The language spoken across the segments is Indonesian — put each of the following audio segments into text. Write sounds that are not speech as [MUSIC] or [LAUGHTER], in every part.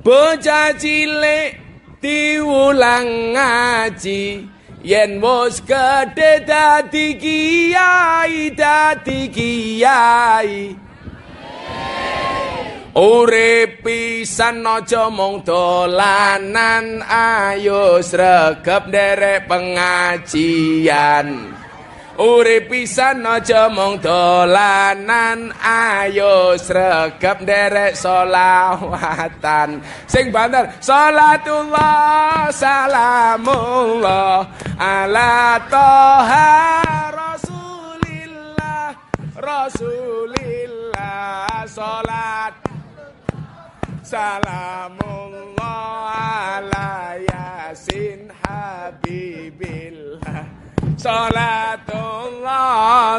bocah cilik diulang ngaji. Yen wis gedhe dadi kiai dadi kiai. Urip pisan aja mung dolanan ayo sregep nderek pengajian Urip pisan aja mung dolanan ayo sregep nderek selawatan. Sing banter salatullah salamullah ala toha rasulillah rasulillah salat. Salamullah ala yasin habibillah Salatullah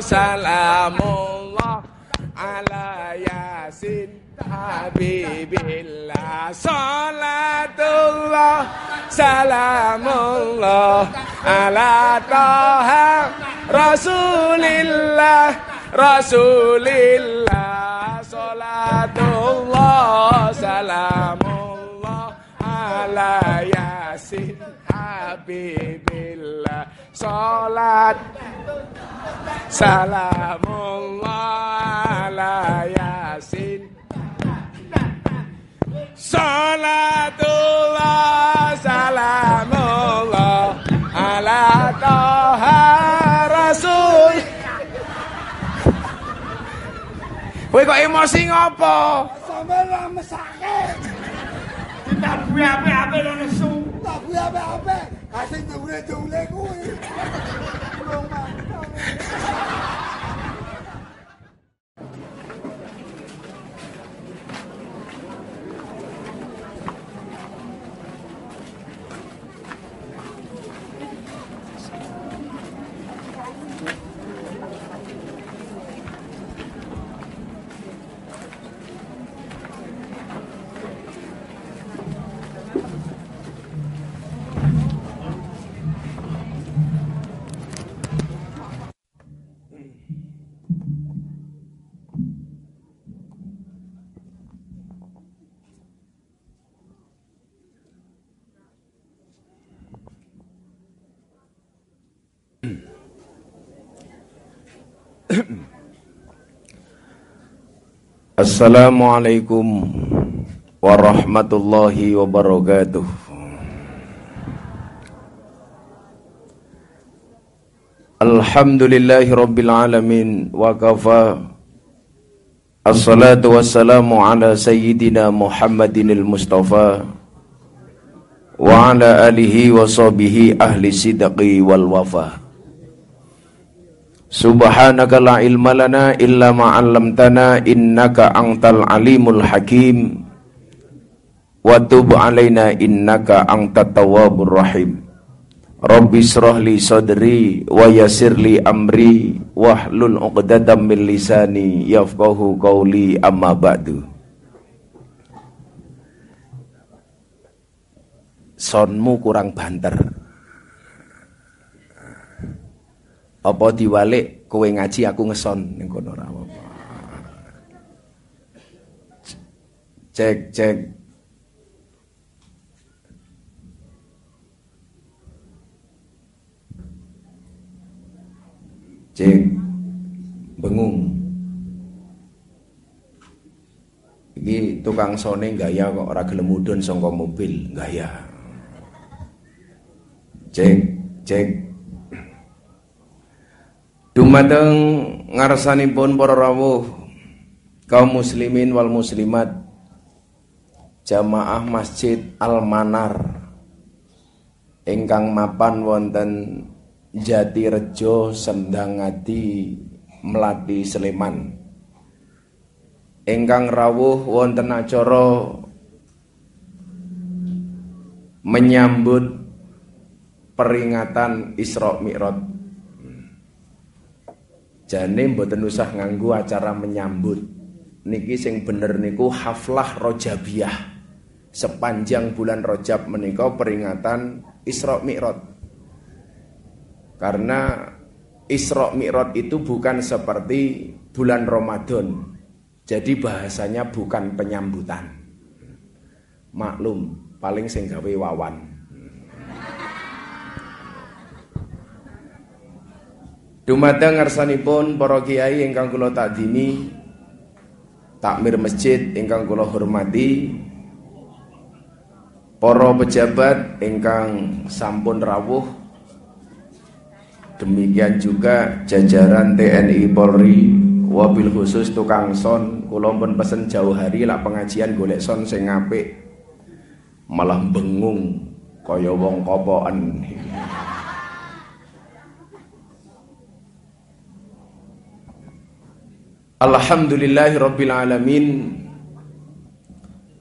salamullah ala yasin habibillah. Salatullah salamullah ala taha rasulillah rasulillah. Salatullah salamullah ala yasin habibillah salat salamullah ala yasin salatullah salamullah ala taha rasul Kowe kok emosi ngopo? Sampe lah mesake. Ditabuhi ape-ape lho nesu. Tak kuwi ape-ape. Kasih dule-dule kuwi. Belum mantap. Assalamualaikum warahmatullahi wabarakatuh. Alhamdulillahi rabbil alamin wa kafa Assalatu wassalamu ala sayyidina Muhammadinil Mustafa wa ala alihi wa sahbihi ahli sidqi wal wafa. Subhanaka la ilma lana illa ma 'allamtana innaka antal alimul hakim. Wa tub alaina innaka antat tawwabur rahim. Rabbi israh li sadri wa yassir li amri wahlul 'uqdatam min lisani yafqahu qawli amma ba'du. Sonmu kurang banter apa diwalik kowe ngaji aku ngeson ning kono ora apa cek cek. Cek. Bengung. Iki tukang sone gaya kok ora gelem mudhun saka mobil gaya. Cek cek Dumateng ngarsanipun para rawuh kaum muslimin wal muslimat jamaah Masjid Al Manar ingkang mapan wonten Jatirejo Sendangati Melati Sleman. Ingkang rawuh wonten acara menyambut peringatan Isra Mi'raj Jane mboten usah nganggo acara menyambut. Niki sing bener niku haflah Rojabiyah. Sepanjang bulan Rojab menika peringatan Isra Mi'raj. Karena Isra Mi'raj itu bukan seperti bulan Ramadan. Jadi bahasanya bukan penyambutan. maklum paling sing gawe wawan. Dumateng ngarsanipun para kiai ingkang kula takdimi, takmir masjid ingkang kula hormati, para pejabat ingkang sampun rawuh, demikian juga jajaran TNI Polri, wabil khusus tukang son, kula pun pesen jauh hari lah pengajian golek son sing apik, malah bengung kaya wong kopoan. Alhamdulillahirabbil alamin.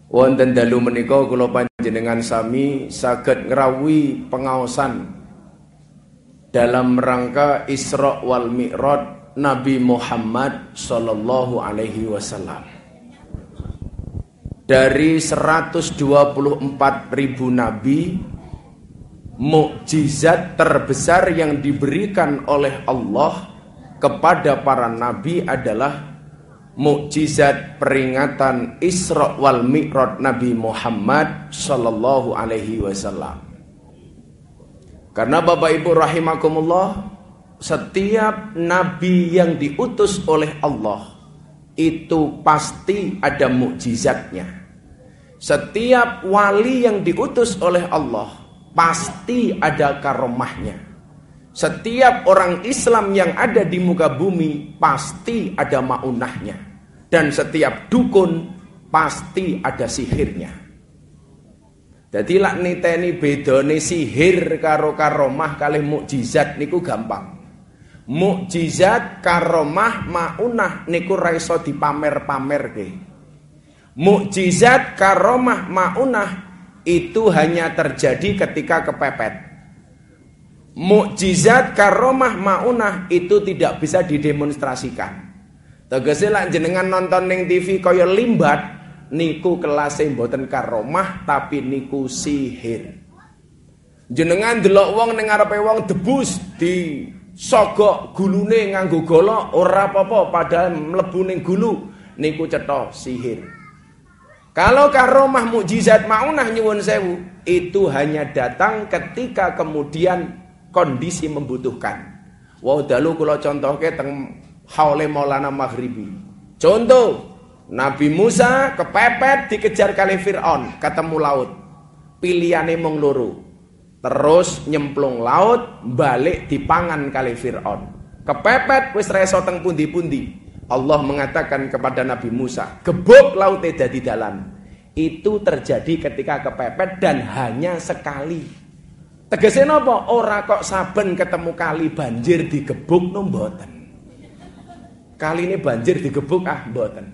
Wonten dalu menika kula panjenengan sami saged ngrawuhi pengaosan dalam rangka Isra wal Mi'raj Nabi Muhammad sallallahu alaihi wasallam. Dari 124 ribu nabi mukjizat terbesar yang diberikan oleh Allah kepada para nabi adalah mukjizat peringatan Isra wal Mi'raj Nabi Muhammad sallallahu alaihi wasallam. Karena Bapak Ibu rahimakumullah, setiap nabi yang diutus oleh Allah itu pasti ada mukjizatnya. Setiap wali yang diutus oleh Allah pasti ada karomahnya. Setiap orang Islam yang ada di muka bumi pasti ada maunahnya. Dan setiap dukun pasti ada sihirnya. Jadi lak niteni bedone sihir karo karomah kalih mukjizat niku gampang. Mukjizat karomah maunah niku raiso dipamer-pamerke. Mukjizat karomah maunah itu hanya terjadi ketika kepepet mukjizat karomah maunah itu tidak bisa didemonstrasikan. Tegese lak jenengan nonton ning TV kaya limbat niku kelas mboten karomah tapi niku sihir. Jenengan delok wong ning ngarepe wong debus di sogok gulune nganggo golok ora apa-apa padahal mlebu ning gulu niku cetha sihir. Kalau karomah mukjizat maunah nyuwun sewu itu hanya datang ketika kemudian kondisi membutuhkan. Wow dalu kula contohke teng haule Maulana Maghribi. Contoh, Nabi Musa kepepet dikejar kali Fir'aun, ketemu laut. Pilihannya mung. Terus nyemplung laut, balik dipangan kali Fir'aun. Kepepet wis reso teng pundi-pundi. Allah mengatakan kepada Nabi Musa, gebuk lautnya di dalam. Itu terjadi ketika kepepet dan hanya sekali. Tegese napa? Ora kok saben ketemu kali banjir digebuk no mboten. Kali ini banjir digebuk ah mboten.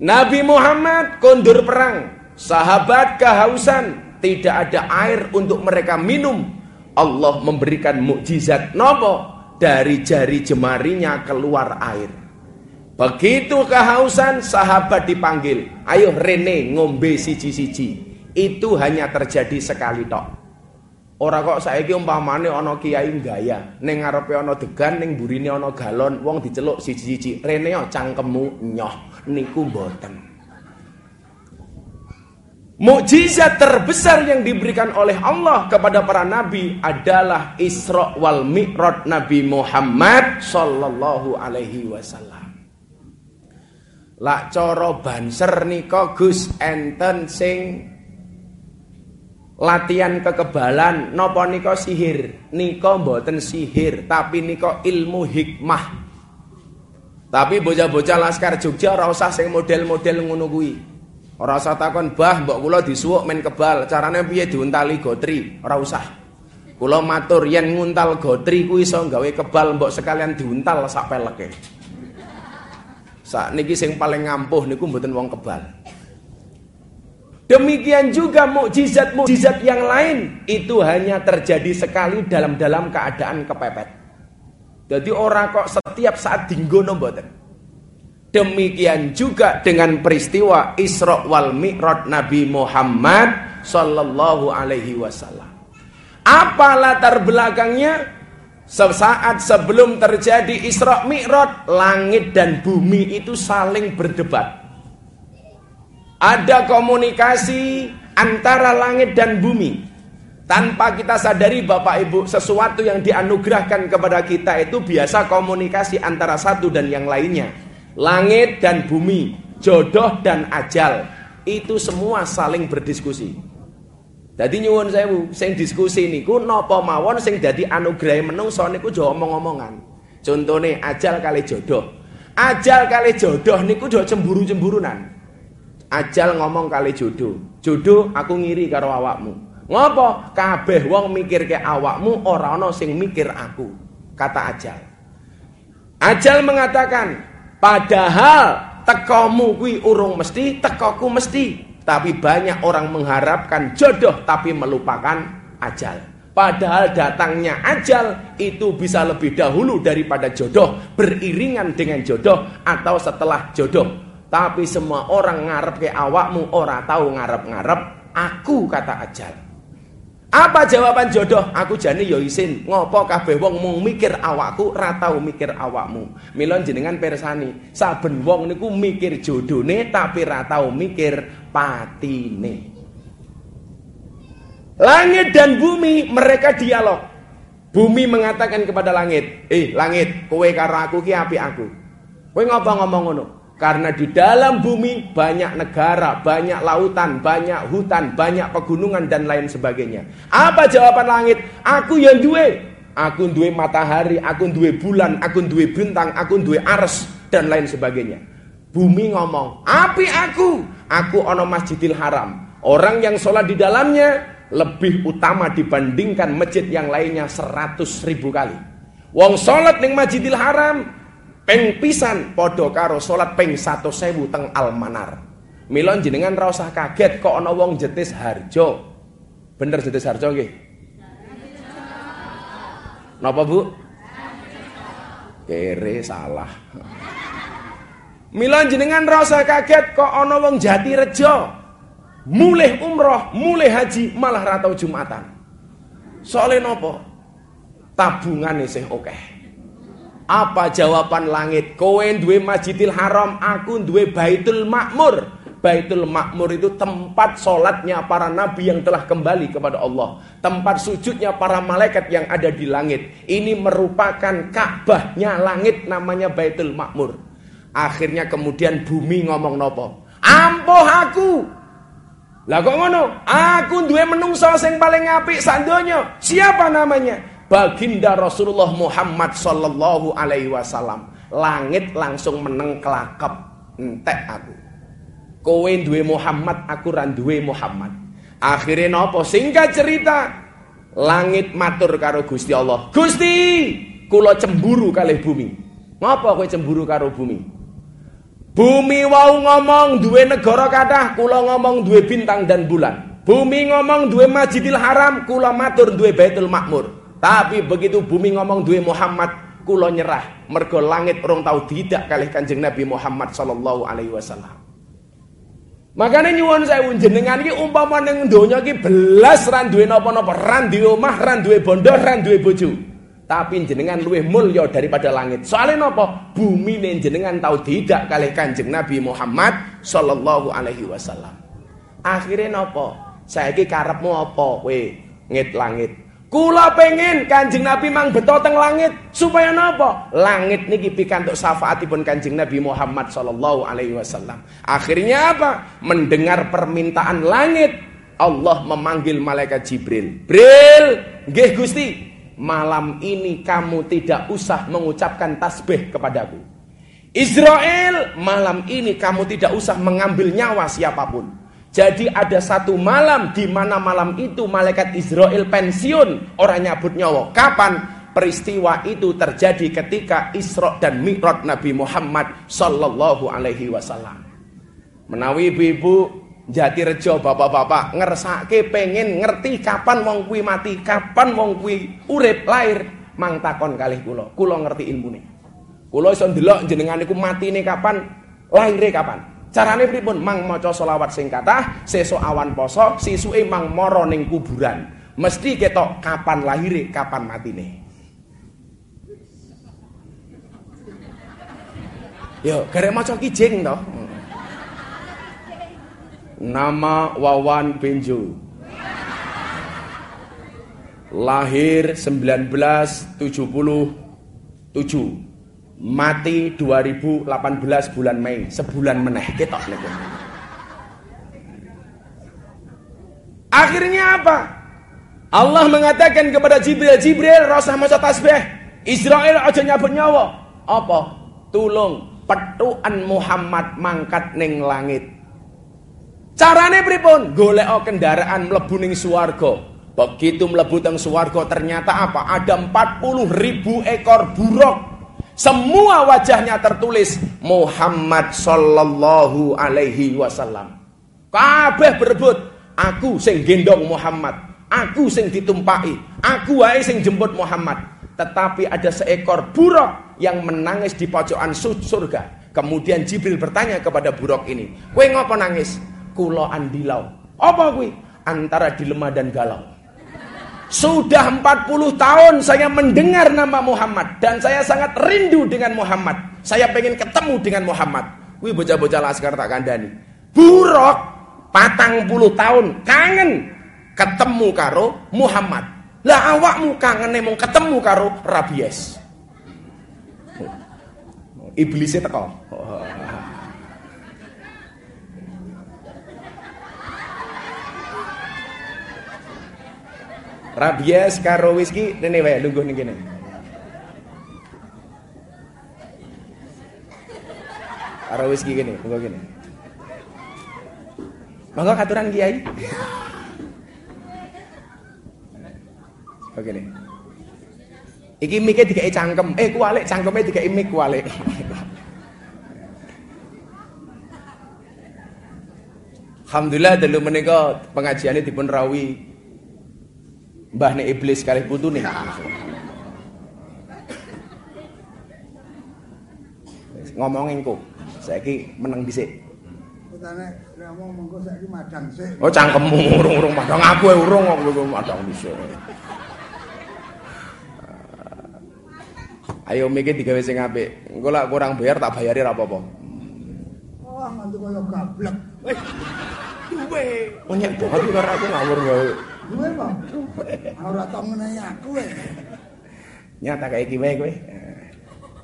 Nabi Muhammad kondur perang, sahabat kehausan, tidak ada air untuk mereka minum. Allah memberikan mukjizat nopo dari jari jemarinya keluar air. Begitu kehausan sahabat dipanggil, ayo Rene ngombe siji-siji. Itu hanya terjadi sekali tok. Ora kok saiki umpamane ana kiai gaya, ning ngarepe ana degan, ning burine ana galon, wong diceluk siji-siji. Rene cangkemmu nyoh, niku mboten. Mukjizat terbesar yang diberikan oleh Allah kepada para nabi adalah Isra wal Mi'raj Nabi Muhammad sallallahu alaihi wasallam. Lak cara banser nika Gus enten sing latihan kekebalan nopo niko sihir? Niko mboten sihir tapi niko ilmu hikmah. Tapi bocah-bocah laskar Jogja ora usah sing model-model ngono kuwi. Ora usah takon bah mbok kula disuwuk men kebal carane piye diuntali gotri? Ora usah. Kula matur yen nguntal gotri kuwi iso gawe kebal mbok sekalian diuntal sak peleke. Sak niki sing paling ngampuh niku mboten wong kebal Demikian juga mukjizat-mukjizat yang lain itu hanya terjadi sekali dalam-dalam keadaan kepepet. Jadi orang kok setiap saat dinggono mboten. Demikian juga dengan peristiwa Isra wal Mi'raj Nabi Muhammad sallallahu alaihi wasallam. Apa latar belakangnya? Sesaat sebelum terjadi Isra Mi'raj, langit dan bumi itu saling berdebat ada komunikasi antara langit dan bumi. Tanpa kita sadari Bapak Ibu, sesuatu yang dianugerahkan kepada kita itu biasa komunikasi antara satu dan yang lainnya. Langit dan bumi, jodoh dan ajal, itu semua saling berdiskusi. Jadi nyuwun sewu, sing diskusi niku napa mawon sing dadi anugerah menungso niku aja omong-omongan. Contone ajal kali jodoh. Ajal kali jodoh niku aja cemburu-cemburunan. Ajal ngomong kali jodoh. Jodoh aku ngiri karo awakmu. Ngopo? Kabeh wong mikir ke awakmu ora ana sing mikir aku. Kata Ajal. Ajal mengatakan, padahal tekomu kuwi urung mesti, tekoku mesti. Tapi banyak orang mengharapkan jodoh tapi melupakan ajal. Padahal datangnya ajal itu bisa lebih dahulu daripada jodoh, beriringan dengan jodoh atau setelah jodoh. Tapi semua orang ngarep ke awakmu ora tahu ngarep-ngarep, aku kata ajal. Apa jawaban jodoh? Aku jani yo isin. Ngopo kabeh wong mung mikir awakku ora tau mikir awakmu. Milon jenengan persani, saben wong niku mikir jodone tapi ora tau mikir patine. Langit dan bumi mereka dialog. Bumi mengatakan kepada langit, "Eh, langit, kowe karo aku ki apik aku." Kowe ngopo ngomong ngono? Karena di dalam bumi banyak negara, banyak lautan, banyak hutan, banyak pegunungan dan lain sebagainya. Apa jawaban langit? Aku yang duwe. Aku duwe matahari, aku duwe bulan, aku duwe bintang, aku duwe ars dan lain sebagainya. Bumi ngomong, api aku, aku ono masjidil haram. Orang yang sholat di dalamnya lebih utama dibandingkan masjid yang lainnya seratus ribu kali. Wong sholat ning masjidil haram peng pisan podo karo salat peng sewu teng Almanar. Milon jenengan ra usah kaget kok ana wong jetis harjo. Bener jetis harjo nggih? Napa Bu? Kere salah. Milon jenengan ra usah kaget kok ana wong jati rejo. Mulih umroh, mulih haji, malah ra tau Jumatan. Soale napa? Tabungane sih oke. Okay. Apa jawaban langit? Kowe duwe Masjidil Haram, aku duwe Baitul Makmur. Baitul Makmur itu tempat sholatnya para nabi yang telah kembali kepada Allah. Tempat sujudnya para malaikat yang ada di langit. Ini merupakan Ka'bahnya langit namanya Baitul Makmur. Akhirnya kemudian bumi ngomong nopo. Ampuh aku. Lah kok ngono? Aku duwe menungso sing paling apik sandonya. Siapa namanya? Baginda Rasulullah Muhammad sallallahu alaihi wasallam. Langit langsung meneng kelakep entek aku. Kowe duwe Muhammad, aku ra Muhammad. Akhirnya nopo singkat cerita langit matur karo Gusti Allah. Gusti, kula cemburu kali bumi. Ngapa kowe cemburu karo bumi? Bumi wau ngomong duwe negara kathah, kula ngomong duwe bintang dan bulan. Bumi ngomong duwe Masjidil Haram, kula matur duwe Baitul Makmur. Tapi begitu bumi ngomong duwe Muhammad, kula nyerah. Mergo langit urung tahu tidak kali Kanjeng Nabi Muhammad sallallahu alaihi wasallam. Makanya nyuwun saya jenengan iki umpama ning donya iki belas ran duwe napa-napa, ran duwe omah, ran bondo, ran duwe bojo. Tapi jenengan luwih mulya daripada langit. Soalnya napa? Bumi nih jenengan tahu tidak kali Kanjeng Nabi Muhammad sallallahu alaihi wasallam. Akhirnya napa? Saiki karepmu apa kowe ngit langit? Kula pengen Kanjeng Nabi mang beto teng langit supaya napa? Langit niki pikantuk syafaatipun Kanjeng Nabi Muhammad sallallahu alaihi wasallam. Akhirnya apa? Mendengar permintaan langit, Allah memanggil malaikat Jibril. Bril, nggih Gusti, malam ini kamu tidak usah mengucapkan tasbih kepadaku. Israel, malam ini kamu tidak usah mengambil nyawa siapa pun. Jadi ada satu malam di mana malam itu malaikat Israel pensiun orang nyabut nyawa. Kapan? Peristiwa itu terjadi ketika Isra dan Mi'raj Nabi Muhammad sallallahu alaihi wasallam. Menawi ibu-ibu jati rejo bapak-bapak ngersake pengen ngerti kapan wong kuwi mati, kapan wong kuwi urip lahir, mang takon kalih kula. Kula ngerti ilmune. Kula iso ndelok jenengan niku matine kapan, lahire kapan. Carane pripun? Mang maca selawat sing kathah, sesuk awan poso, sisuke mang mara ning kuburan. Mesti ketok kapan lahire, kapan matine. Yo, garek maca kijing to. Nama Wawan Benjo. Lahir 1977. Mati 2018 bulan Mei, sebulan meneh ketok niku. Akhirnya apa? Allah mengatakan kepada Jibril, Jibril rasa maca tasbih. Israel aja nyabut nyawa. Apa? Tulung petuan Muhammad mangkat ning langit. Carane pripun? Golek kendaraan mlebu ning swarga. Begitu mlebu teng swarga ternyata apa? Ada 40 ribu ekor buruk. Semua wajahnya tertulis Muhammad sallallahu alaihi wasallam. Kabeh berebut, aku sing gendong Muhammad, aku sing ditumpaki, aku wae sing jemput Muhammad. Tetapi ada seekor buruk yang menangis di pojokan surga. Kemudian Jibril bertanya kepada buruk ini, "Kowe ngopo nangis?" kula andilau. Apa kuwi? Antara dilema dan galau. Sudah 40 tahun saya mendengar nama Muhammad dan saya sangat rindu dengan Muhammad. Saya pengen ketemu dengan Muhammad. Wih bocah-bocah laskar tak kandani. Buruk patang puluh tahun kangen ketemu karo Muhammad. Lah awakmu kangen emang ketemu karo rabies. Iblisnya teko. Rabies karo whisky rene wae lungguh ning kene. Karo whisky kene, lungguh kene. Monggo katuran Kiai. Oke nih. Iki mike dikai cangkem. Eh kualik cangkeme dikai mik kualik. Alhamdulillah dulu menika pengajiannya dipun rawi Mbah nek iblis kalih putune. Ngomong engko. Saiki meneng dhisik. Ngomong mengko saiki madang sik. Oh cangkemmu urung-urung aku urung kok madang dhisik. Ayo mikir digawe sing apik. Engko lak kurang bayar tak bayari ora apa-apa. Wah, mantu koyo gablek. Duwe. Onyek banget karo aku ngawur gawe. Duwe, Pak. Ora tau ngenai aku e. Nyata kayak iki wae kowe.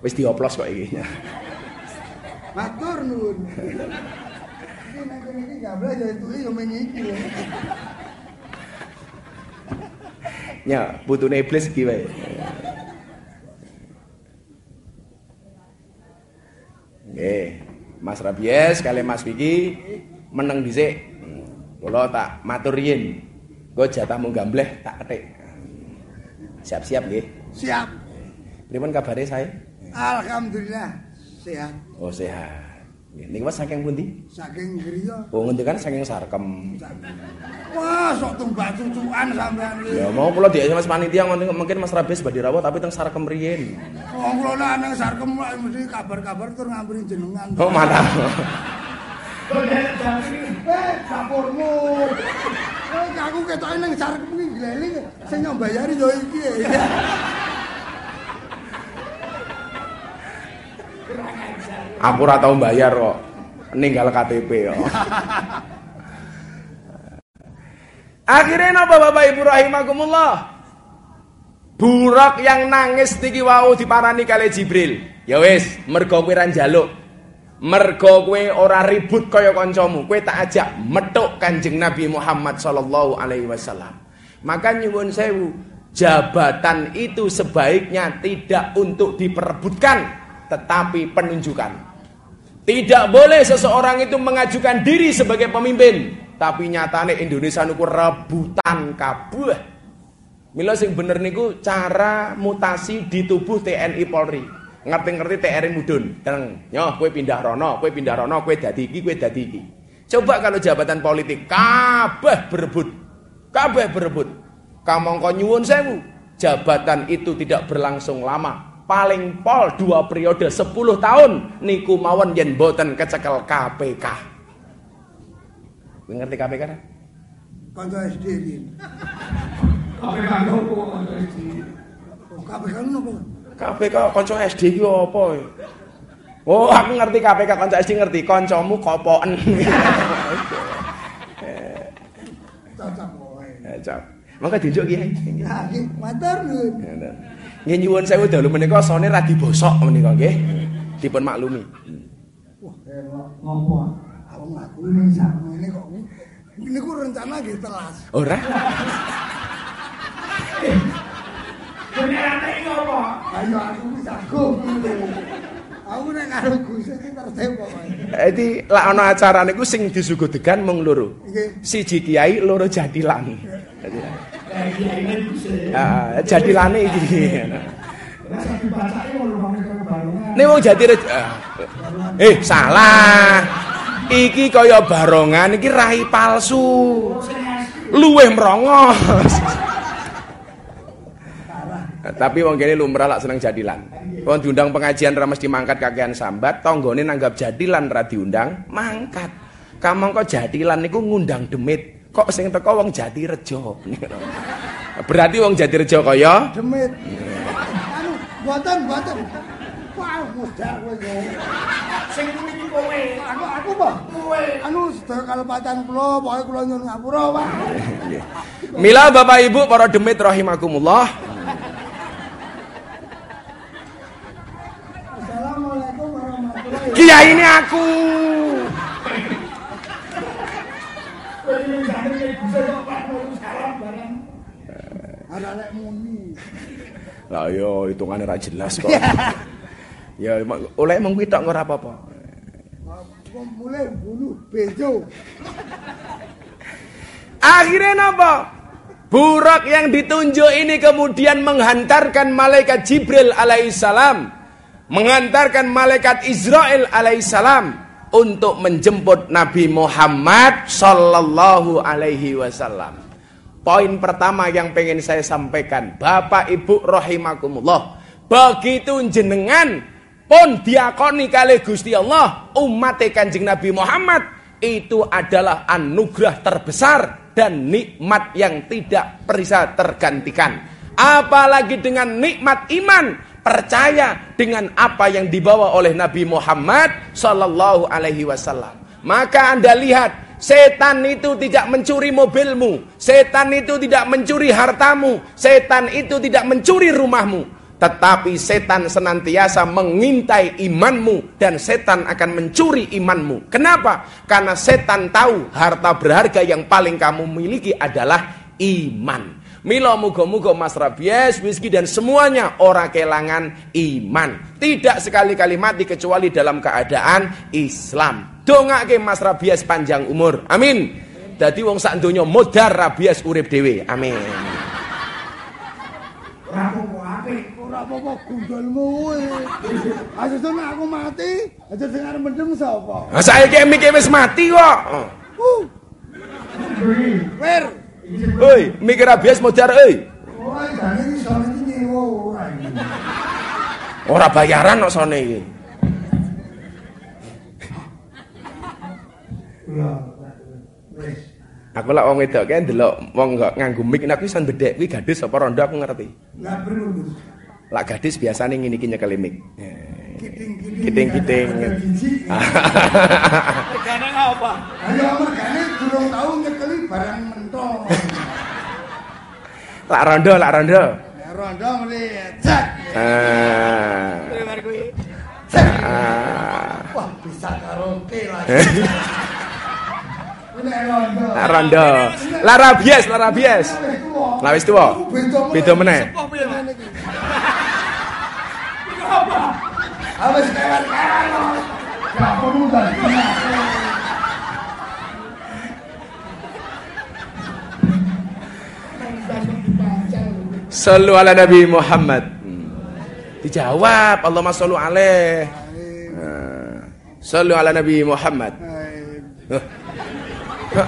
Wis dioplos kok iki. Matur nuwun. Iki nek kene iki gablek ya itu yo ming iki. Ya, putune iblis iki wae. Nggih, Mas Rabies kali Mas Vicky meneng dhisik. Kula tak matur riyin. Engko jatahmu gambleh tak ketik. Siap-siap nggih. Siap. Pripun kabare saya? Alhamdulillah sehat. Oh, sehat. Niku Mas saking pundi? Saking griya. Oh, ngendikan saking Sarkem. Wah, sok tumbak cucukan sampean iki. Ya mau kula di SMS panitia mungkin Mas Rabies badhe rawuh tapi teng Sarkem riyin. Wong kula nang sarkem mesti kabar-kabar tur ngampiri jenengan. Oh, mantap. Eh, dapurmu. Eh, aku ketoke nang sarkem iki gleling sing nyombayari yo iki. Aku ora tau bayar kok. Ninggal KTP kok. Akhirnya napa Bapak Ibu rahimakumullah? Burak yang nangis niki wau diparani kali Jibril. Ya wis, mergo njaluk. Mergo kowe ora ribut kaya kancamu, kowe tak ajak metuk Kanjeng Nabi Muhammad sallallahu alaihi wasallam. Maka nyuwun sewu, jabatan itu sebaiknya tidak untuk diperebutkan, tetapi penunjukan. Tidak boleh seseorang itu mengajukan diri sebagai pemimpin, tapi nyatane Indonesia niku rebutan kabeh. Mila sing bener niku cara mutasi di tubuh TNI Polri. Ngerti-ngerti TNI mudun. Teng, nyoh kowe pindah rono, kowe pindah rono, kowe dadi iki, kowe dadi iki. Coba kalau jabatan politik kabeh berebut. Kabeh berebut. Kamangka nyuwun sewu, jabatan itu tidak berlangsung lama. Paling pol dua periode 10 tahun niku mawon yen boten kecekel KPK. Kowe ngerti KPK? kan? Kanca SD. KPK nopo kanca iki? Kabeh kan nopo? KPK kanca SD iki apa? ya? Oh, aku ngerti KPK kanca SD ngerti. Kancamu kopoken. [LAUGHS] cocok wae. Cocok. Monggo diunjuk Kiai. Ya, nggih, matur nuwun. Nggih nyuwun sewu dalu menika sone radi bosok menika nggih. Dipun maklumi. Wah. Ngopo? Aku ngaku ning sakmene kok. Niku rencana nggih telas. Ora? [LAUGHS] Benerane ngopo? Ayo aku wis jago. Aku nek karo Gus iki tertib pokoke. Dadi lak ana acara niku sing disugudegan mung loro. Nggih. Siji kiai, loro jadilan. Bisa. ah, jadilane iki. Wong. Nek wong jati rejo. ah. Eh, salah. Iki kaya barongan iki rai palsu. Luweh merongos. Tapi wong kene lumrah lak seneng jadilan. Wong diundang pengajian ra mesti mangkat kakean sambat, tanggane nanggap jadilan ra diundang, mangkat. Kamong kok jadilan niku ngundang demit. Kok sing teko wong jati rejo. [LAUGHS] Berarti wong jati rejo kaya Demit. Anu, mboten, mboten. Wah, mudah kowe yo. Sing iki kowe. Aku aku apa? Kowe. Anu sedaya kalepatan kula, pokoke kula nyuwun ngapura, Pak. Mila Bapak Ibu para demit rahimakumullah. Assalamualaikum warahmatullahi Kiai ini aku. Kowe ini jane iki bisa kok Pak Nur bareng. Ada lek muni. Lah yo hitungannya ra jelas kok. ya emang- oleh mung kuwi tok ora apa-apa. Mulai bulu bejo. Akhirnya napa? Burak yang ditunjuk ini kemudian menghantarkan malaikat Jibril alaihissalam, mengantarkan malaikat Israel alaihissalam untuk menjemput Nabi Muhammad sallallahu alaihi wasallam. Poin pertama yang pengen saya sampaikan, Bapak Ibu rahimakumullah, begitu jenengan pun diakoni kali Gusti Allah umat Kanjeng Nabi Muhammad itu adalah anugerah terbesar dan nikmat yang tidak bisa tergantikan. Apalagi dengan nikmat iman, percaya dengan apa yang dibawa oleh Nabi Muhammad sallallahu alaihi wasallam. Maka Anda lihat, setan itu tidak mencuri mobilmu, setan itu tidak mencuri hartamu, setan itu tidak mencuri rumahmu. Tetapi setan senantiasa mengintai imanmu dan setan akan mencuri imanmu. Kenapa? Karena setan tahu harta berharga yang paling kamu miliki adalah iman. Milo mugo-mugo Mas Rabies, Whisky dan semuanya orang kelangan iman. Tidak sekali-kali mati kecuali dalam keadaan Islam. Dongake Mas Rabies panjang umur. Amin. Jadi wong sak donya modar Rabies urip dhewe. Amin. Ora apa-apa gundulmu kowe. Aja nek aku mati, aja sing arep mendem sapa? Nah, saiki mike wis mati kok. Uh. Wer. Oi, mikir Rabies modar oi. Ora jane iki sore iki nyewa ora iki. Ora bayaran kok sone iki. Aku lak wong wedok kae ndelok wong nggak nganggo mic nek iso ndedek kuwi gadis apa rondo aku ngerti. Lah perlu. Lak gadis biasane ngene iki nyekel mic. Kiting-kiting. Regane apa? Ayo mergane durung tau nyekeli barang mentol. Lak rondo, lak rondo. Ya rondo mrene cek. Ah. Bar kuwi. Ah. Wah, bisa karaoke lagi. Rondo. Lak rondo. Lak rabies, lak rabies. Lah wis tuwa. Beda meneh. Habis kewer-kewer. Gak perlu tadi. Sallu ala Nabi Muhammad. Dijawab, Allahumma sallu alaih. Sallu ala Nabi Muhammad.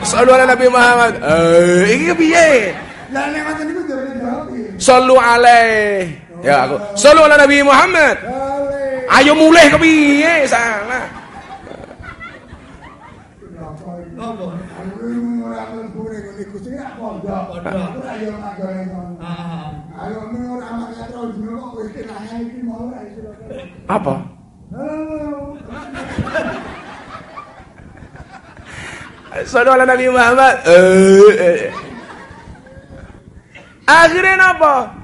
Sallu ala Nabi Muhammad. Eh, iki piye? Lah nek ngoten niku jare jawab. Sallu alaih. Ya aku. Sallu ala Nabi Muhammad. Ayo mulih kepiye salah. Apa? Sallallahu Nabi Muhammad. Eh, eh. Akhirnya apa?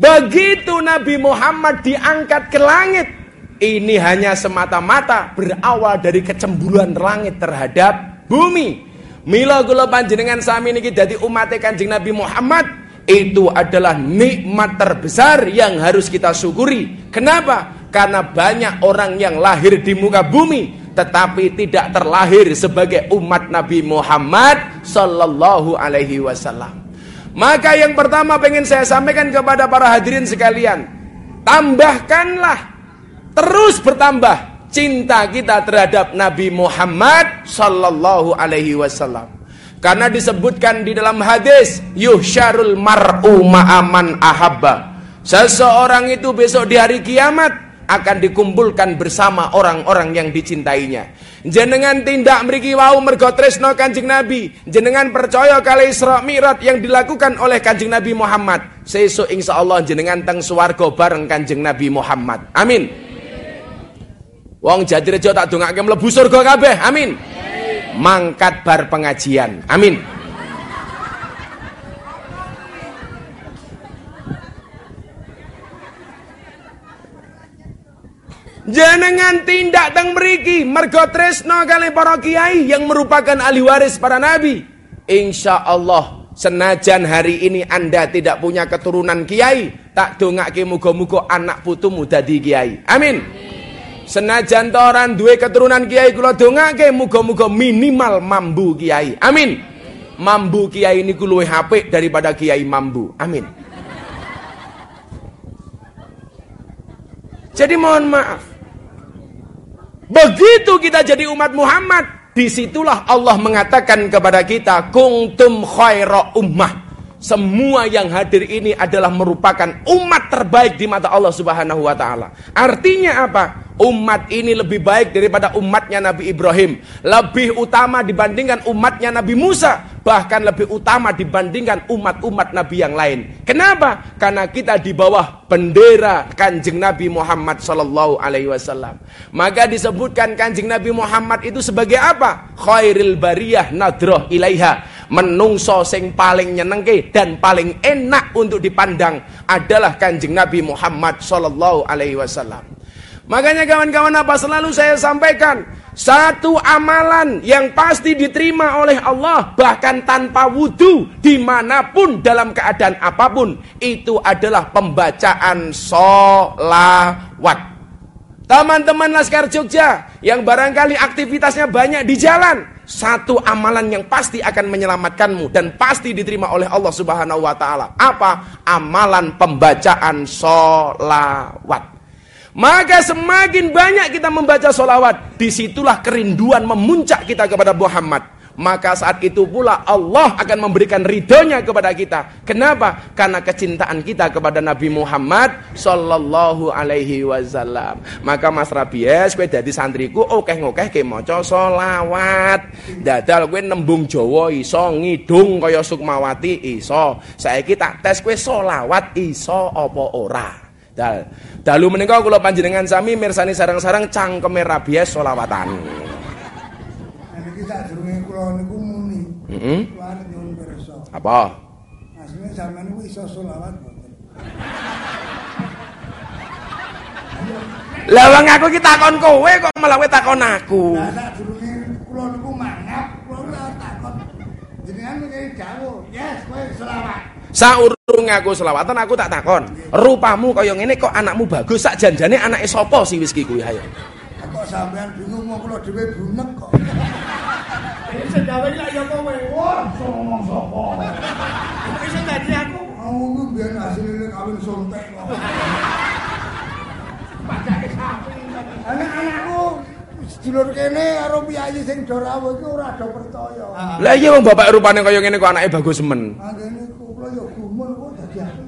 Begitu Nabi Muhammad diangkat ke langit, ini hanya semata-mata berawal dari kecemburuan langit terhadap bumi. Mila kula panjenengan sami niki dadi umat Kanjeng Nabi Muhammad itu adalah nikmat terbesar yang harus kita syukuri. Kenapa? Karena banyak orang yang lahir di muka bumi tetapi tidak terlahir sebagai umat Nabi Muhammad sallallahu alaihi wasallam. Maka yang pertama pengen saya sampaikan kepada para hadirin sekalian, tambahkanlah terus bertambah cinta kita terhadap Nabi Muhammad sallallahu alaihi wasallam. Karena disebutkan di dalam hadis yuhsyarul mar'u ma'aman ahabba. Seseorang itu besok di hari kiamat akan dikumpulkan bersama orang-orang yang dicintainya. Jenengan tindak mriki wau mergo tresno Kanjeng Nabi, jenengan percaya kali Isra Mi'raj yang dilakukan oleh Kanjeng Nabi Muhammad. Sesuk insyaallah jenengan teng swarga bareng Kanjeng Nabi Muhammad. Amin. Wong Jatirejo tak dongake mlebu surga kabeh. Amin. Mangkat bar pengajian. Amin. Jenengan tindak teng mriki mergo tresno kali para kiai yang merupakan ahli waris para nabi. Insya Allah senajan hari ini Anda tidak punya keturunan kiai, tak dongake muga-muga anak putumu dadi kiai. Amin. Senajan toran duwe keturunan kiai kula dongake muga-muga minimal mambu kiai. Amin. Mambu kiai ini luwih HP daripada kiai mambu. Amin. Jadi mohon maaf. Begitu kita jadi umat Muhammad, di situlah Allah mengatakan kepada kita, kuntum khaira ummah. Semua yang hadir ini adalah merupakan umat terbaik di mata Allah Subhanahu wa taala. Artinya apa? Umat ini lebih baik daripada umatnya Nabi Ibrahim, lebih utama dibandingkan umatnya Nabi Musa, bahkan lebih utama dibandingkan umat-umat Nabi yang lain. Kenapa? Karena kita di bawah bendera Kanjeng Nabi Muhammad sallallahu alaihi wasallam. Maka disebutkan Kanjeng Nabi Muhammad itu sebagai apa? Khairil bariyah nadroh ilaiha menungso sing paling nyenengke dan paling enak untuk dipandang adalah kanjeng Nabi Muhammad Sallallahu Alaihi Wasallam. Makanya kawan-kawan apa selalu saya sampaikan satu amalan yang pasti diterima oleh Allah bahkan tanpa wudhu di mana pun dalam keadaan apa pun itu adalah pembacaan solawat. Teman-teman Laskar Jogja yang barangkali aktivitasnya banyak di jalan, satu amalan yang pasti akan menyelamatkanmu dan pasti diterima oleh Allah Subhanahu wa taala. Apa? Amalan pembacaan solawat. Maka semakin banyak kita membaca solawat, di situlah kerinduan memuncak kita kepada Muhammad maka saat itu pula Allah akan memberikan ridhonya kepada kita. Kenapa? Karena kecintaan kita kepada Nabi Muhammad Sallallahu Alaihi Wasallam. Maka Mas Rabies, kue jadi santriku, oke ngokeh ke moco solawat. Dadal kue nembung Jawa iso, ngidung kaya Sukmawati iso. Saya kita tes kue solawat iso opo ora. Dal. Dalu menika kula panjenengan sami mirsani sarang-sarang cangkeme Rabies solawatan sadurunge kula niku muni. Heeh. Kuwi nyuwun pirsa. Apa? Asline sampean niku iso selawat mboten? [LAUGHS] Lah wong aku ki takon kowe kok malah kowe takon aku. Lah sadurunge kula niku mangap, kula ora takon. Jenengan ngene dawuh, yes kowe selawat. Saurung aku selawatan aku tak takon. Rupamu kaya ngene kok anakmu bagus sak janjane anake sapa sih wis ki kuwi ayo. Kok sampean bingung mau kula dhewe bunek kok. Sing gawe lak ya kowe. Wah, ngomong sapa? Iso dadi aku. Aku ku biyen asline kawin sontek kok. Padake sapi. Anak-anakku sedulur kene karo piyayi sing do rawuh iku ora do percaya. Lah iya wong bapak rupane kaya ngene kok anake bagus semen. Angene kula ya gumun kok dadi aku.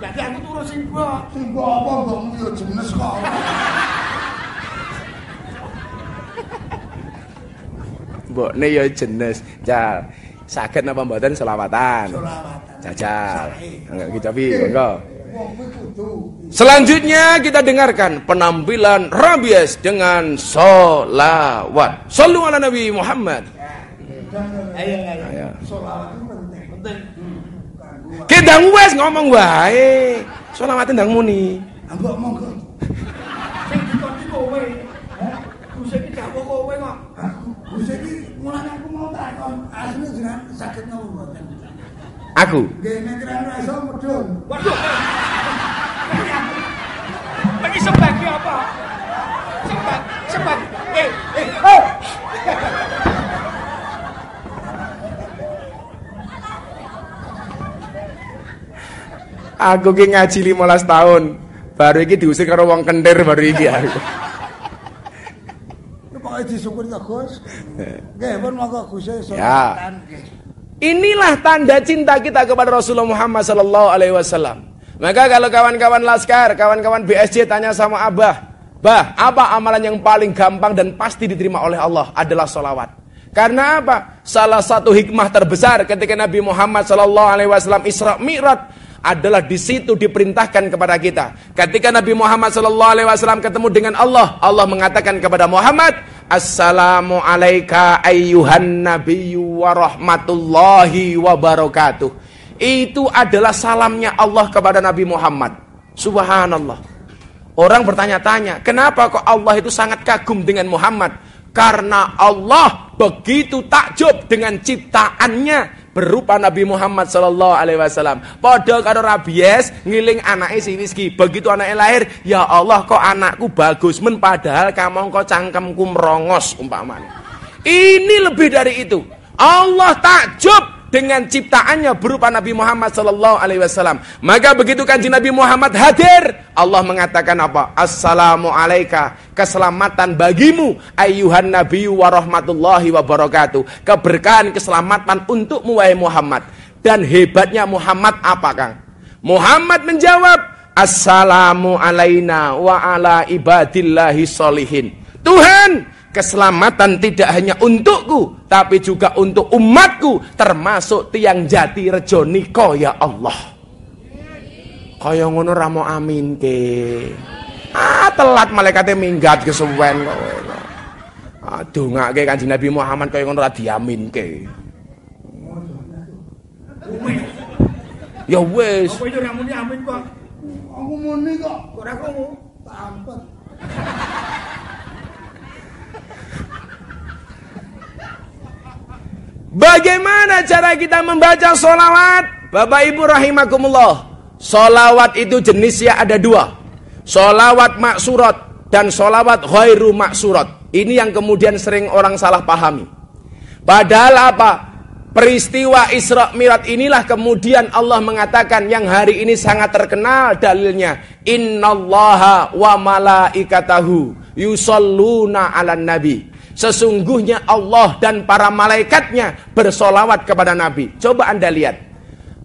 Dadi aku turu sing mbok. Sing apa mbokmu ya jenes kok. Mbokne ya jenis. Jal. Saged napa mboten selawatan? Selawatan. Jajal. Enggak piye, monggo. Selanjutnya kita dengarkan penampilan Rabies dengan solawat. Sallu ala Nabi Muhammad. Ayo, ayo. Solawat Kita wes ngomong wae. Solawat ndang muni. Ambok monggo. Sing dikon kowe. Gus iki gak kowe kok. Gus iki mulane aku mau takon, asline jenengan sakit nopo mboten? Aku. Nggih nek kira ora iso medun. Waduh. Lagi sebagi apa? Eh, eh, Aku ki ngaji 15 tahun. Baru iki diusir karo wong kentir baru iki aku. Pokoke disyukuri to, Gus. Nggih, pun monggo Gus e Ya. Inilah tanda cinta kita kepada Rasulullah Muhammad sallallahu alaihi wasallam. Maka kalau kawan-kawan Laskar, kawan-kawan BSC tanya sama Abah, "Bah, apa amalan yang paling gampang dan pasti diterima oleh Allah?" Adalah solawat. Karena apa? Salah satu hikmah terbesar ketika Nabi Muhammad sallallahu alaihi wasallam Isra Mi'raj adalah di situ diperintahkan kepada kita. Ketika Nabi Muhammad sallallahu alaihi wasallam ketemu dengan Allah, Allah mengatakan kepada Muhammad, "Assalamu alayka ayyuhan nabiyyu wa rahmatullahi wa barakatuh." Itu adalah salamnya Allah kepada Nabi Muhammad. Subhanallah. Orang bertanya-tanya, kenapa kok Allah itu sangat kagum dengan Muhammad? Karena Allah begitu takjub dengan ciptaannya berupa Nabi Muhammad sallallahu alaihi wasallam. Padha karo rabies ngiling anake si Rizki. Begitu anaknya lahir, ya Allah kok anakku bagus men padahal kamangka cangkemku merongos umpamanya. Ini lebih dari itu. Allah takjub dengan ciptaannya berupa Nabi Muhammad sallallahu alaihi wasallam. Maka begitu kanjeng Nabi Muhammad hadir, Allah mengatakan apa? Assalamu alayka, keselamatan bagimu ayuhan nabi wa rahmatullahi wa. Keberkahan keselamatan untukmu wahai Muhammad. Dan hebatnya Muhammad apa, Kang? Muhammad menjawab, Assalamu alaina wa ala ibadillahi solihin. Tuhan, keselamatan tidak hanya untukku, tapi juga untuk umatku, termasuk tiang jati rejo niko ya Allah. Kaya ngono ramo amin ke. Ah telat malaikatnya minggat kesuwen kok. Aduh ngake kanjeng Nabi Muhammad kaya ngono ra diaminke. Ya wis. Apa itu ramune amin kok? Aku muni kok. Ora kamu. Tampet. Bagaimana cara kita membaca solawat? Bapak Ibu rahimakumullah. Solawat itu jenisnya ada dua. Solawat maksurat dan solawat ghairu maksurat. Ini yang kemudian sering orang salah pahami. Padahal apa? Peristiwa Isra Mi'raj inilah kemudian Allah mengatakan yang hari ini sangat terkenal dalilnya. Innallaha wa malaikatahu yusalluna 'alan nabi. Sesungguhnya Allah dan para malaikatnya bersolawat kepada Nabi. Coba anda lihat.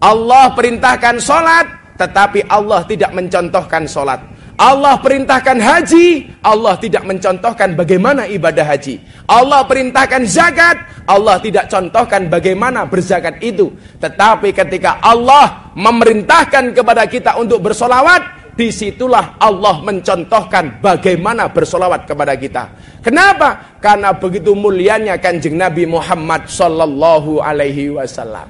Allah perintahkan solat, tetapi Allah tidak mencontohkan solat. Allah perintahkan haji, Allah tidak mencontohkan bagaimana ibadah haji. Allah perintahkan zakat, Allah tidak contohkan bagaimana berzakat itu. Tetapi ketika Allah memerintahkan kepada kita untuk bersolawat, di situlah Allah mencontohkan bagaimana bersolawat kepada kita. Kenapa? Karena begitu mulianya kanjeng Nabi Muhammad Sallallahu Alaihi Wasallam.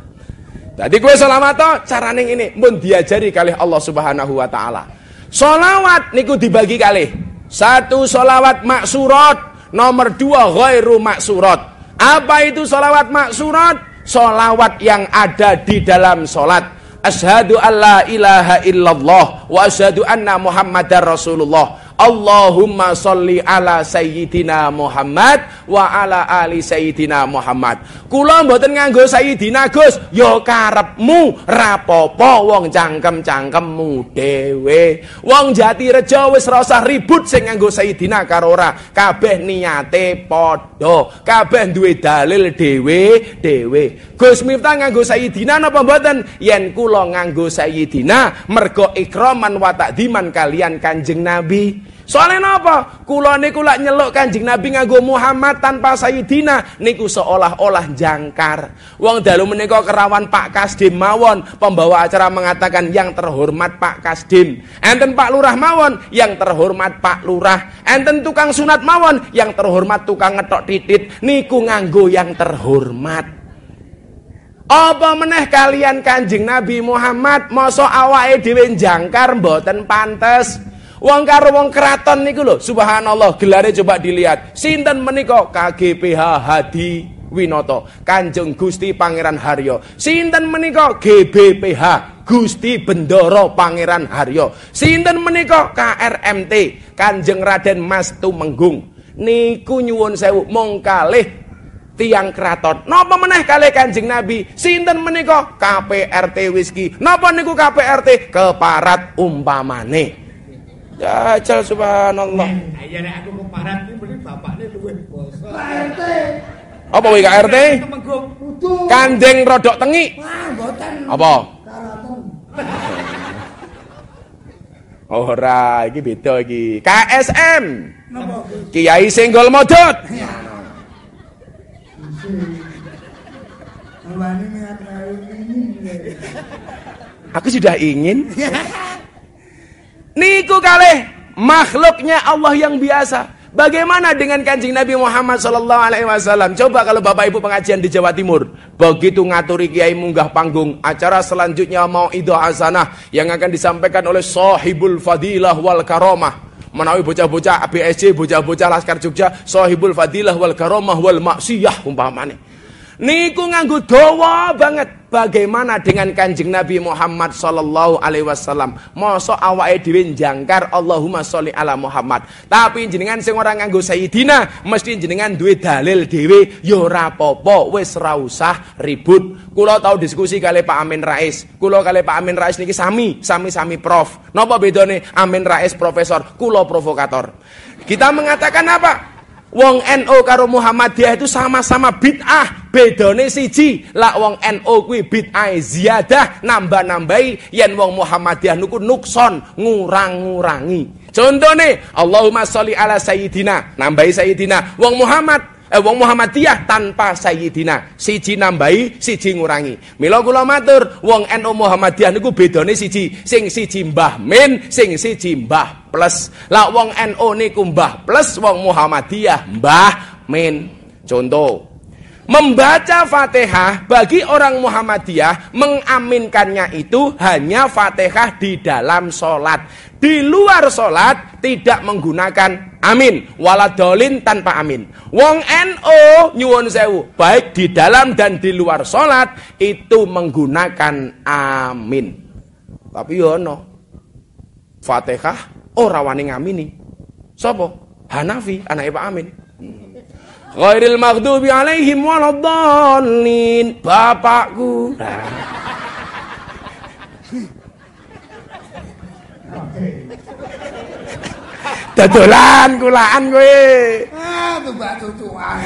Jadi gue selamat toh carane ini pun diajari kali Allah Subhanahu Wa Taala. Solawat niku dibagi kali. Satu solawat maksurat, nomor dua ghairu maksurat. Apa itu solawat maksurat? Solawat yang ada di dalam solat. Ashadu an la ilaha illallah wa ashadu anna muhammadar rasulullah. Allahumma salli ala sayyidina Muhammad wa ala ali sayyidina Muhammad. Kula mboten nganggo sayyidina Gus, ya karepmu rapopo wong cangkem-cangkemmu dhewe. Wong Jatirejo wis rasa ribut sing nganggo sayyidina karo ora. Kabeh niate padha, kabeh duwe dalil dhewe-dhewe. Gus Miftah nganggo sayyidina napa mboten? Yen kula nganggo sayyidina mergo ikraman wa takdiman kalian Kanjeng Nabi. Soalnya napa? Kula niku lak nyeluk Kanjeng Nabi nganggo Muhammad tanpa Sayyidina niku seolah-olah jangkar. Wong dalu menika kerawan Pak Kasdim mawon, pembawa acara mengatakan yang terhormat Pak Kasdim. Enten Pak Lurah mawon, yang terhormat Pak Lurah. Enten tukang sunat mawon, yang terhormat tukang ngetok titit niku nganggo yang terhormat. Apa meneh kalian Kanjeng Nabi Muhammad mosok awake dhewe jangkar mboten pantes. Wong karo wong keraton niku lho, subhanallah, gelare coba dilihat. Sinten menika KGPH Hadi Winoto, Kanjeng Gusti Pangeran Haryo. Sinten menika GBPH Gusti Bendoro Pangeran Haryo. Sinten menika KRMT Kanjeng Raden Mas Tumenggung. Niku nyuwun sewu mong kalih tiang keraton. Napa meneh kalih Kanjeng Nabi? Sinten menika KPRT Whisky. Napa niku KPRT? Keparat umpamane. Jajal subhanallah. Iya nek aku keparat iki mesti bapakne luwih basa. RT. Apa KRT? Temenggung. Kudu. Kanjeng rodok tengi. Wah, mboten. Apa? Karaton. [LAUGHS] Ora, iki beda iki. KSM. Napa? Kiai Senggol Modot. Ini. Aku sudah ingin. [LAUGHS] Niku kalih makhluknya Allah yang biasa. Bagaimana dengan kanjeng Nabi Muhammad Sallallahu Alaihi Wasallam? Coba kalau bapak ibu pengajian di Jawa Timur, begitu ngaturi kiai munggah panggung, acara selanjutnya mau ido hasanah yang akan disampaikan oleh Sohibul Fadilah wal Karomah. Menawi bocah-bocah ABSC, bocah-bocah Laskar Jogja, Sohibul Fadilah wal Karomah wal Maksiyah umpamane. Niku nganggo dawa banget. Bagaimana dengan Kanjeng Nabi Muhammad sallallahu alaihi wasallam? Mosok awake dhewe jangkar Allahumma sholli ala Muhammad. Tapi jenengan sing ora nganggo Sayyidina, mesti jenengan duwe dalil dhewe ya ora apa-apa, wis ora usah ribut. Kula tau diskusi kali Pak Amin Rais. Kula kali Pak Amin Rais niki sami, sami-sami prof. Napa bedane Amin Rais profesor, kula provokator. Kita mengatakan apa? Wong NO karo Muhammadiyah itu sama-sama bid'ah, bedone siji. Lah wong NO kuwi bid'ah ziyadah, nambah-nambahi yen wong Muhammadiyah niku nukson, ngurang-ngurangi. Contone Allahumma sholli ala sayyidina, nambahi sayyidina. Wong Muhammad eh wong Muhammadiyah tanpa sayyidina. Siji nambahi, siji ngurangi. Mila kula matur, wong NU Muhammadiyah niku bedane siji, sing siji Mbah Min, sing siji Mbah Plus. Lah wong NU niku Mbah Plus, wong Muhammadiyah Mbah Min. Contoh, Membaca Fatihah bagi orang Muhammadiyah mengaminkannya itu hanya Fatihah di dalam sholat. Di luar sholat tidak menggunakan amin. Waladolin tanpa amin. Wong NO nyuwun sewu baik di dalam dan di luar sholat itu menggunakan amin. Tapi yo no Fatihah ora wani ngamini. Sopo? Hanafi anake Pak Amin. Ghairil maghdubi alaihim waladdallin. Bapakku. Dadolan kulaan kowe. Ah, tumbak tutuan.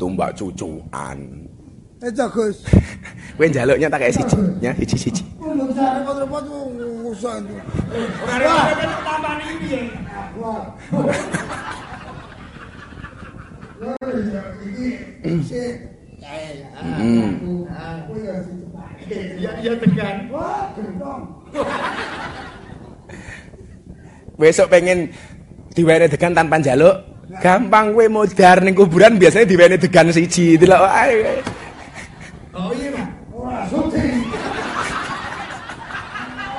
Tumbak cucuan. Itu Gus. [LAUGHS] Kowe njaluknya tak kayak siji, ya siji-siji. Repot-repot ngusah itu. Ora iki. Ya. Iya tekan. Besok pengen diwene degan tanpa njaluk. Gampang kowe modar ning kuburan biasanya diwene degan siji. Delok ae. Oh iya, Pak. Ora syuting.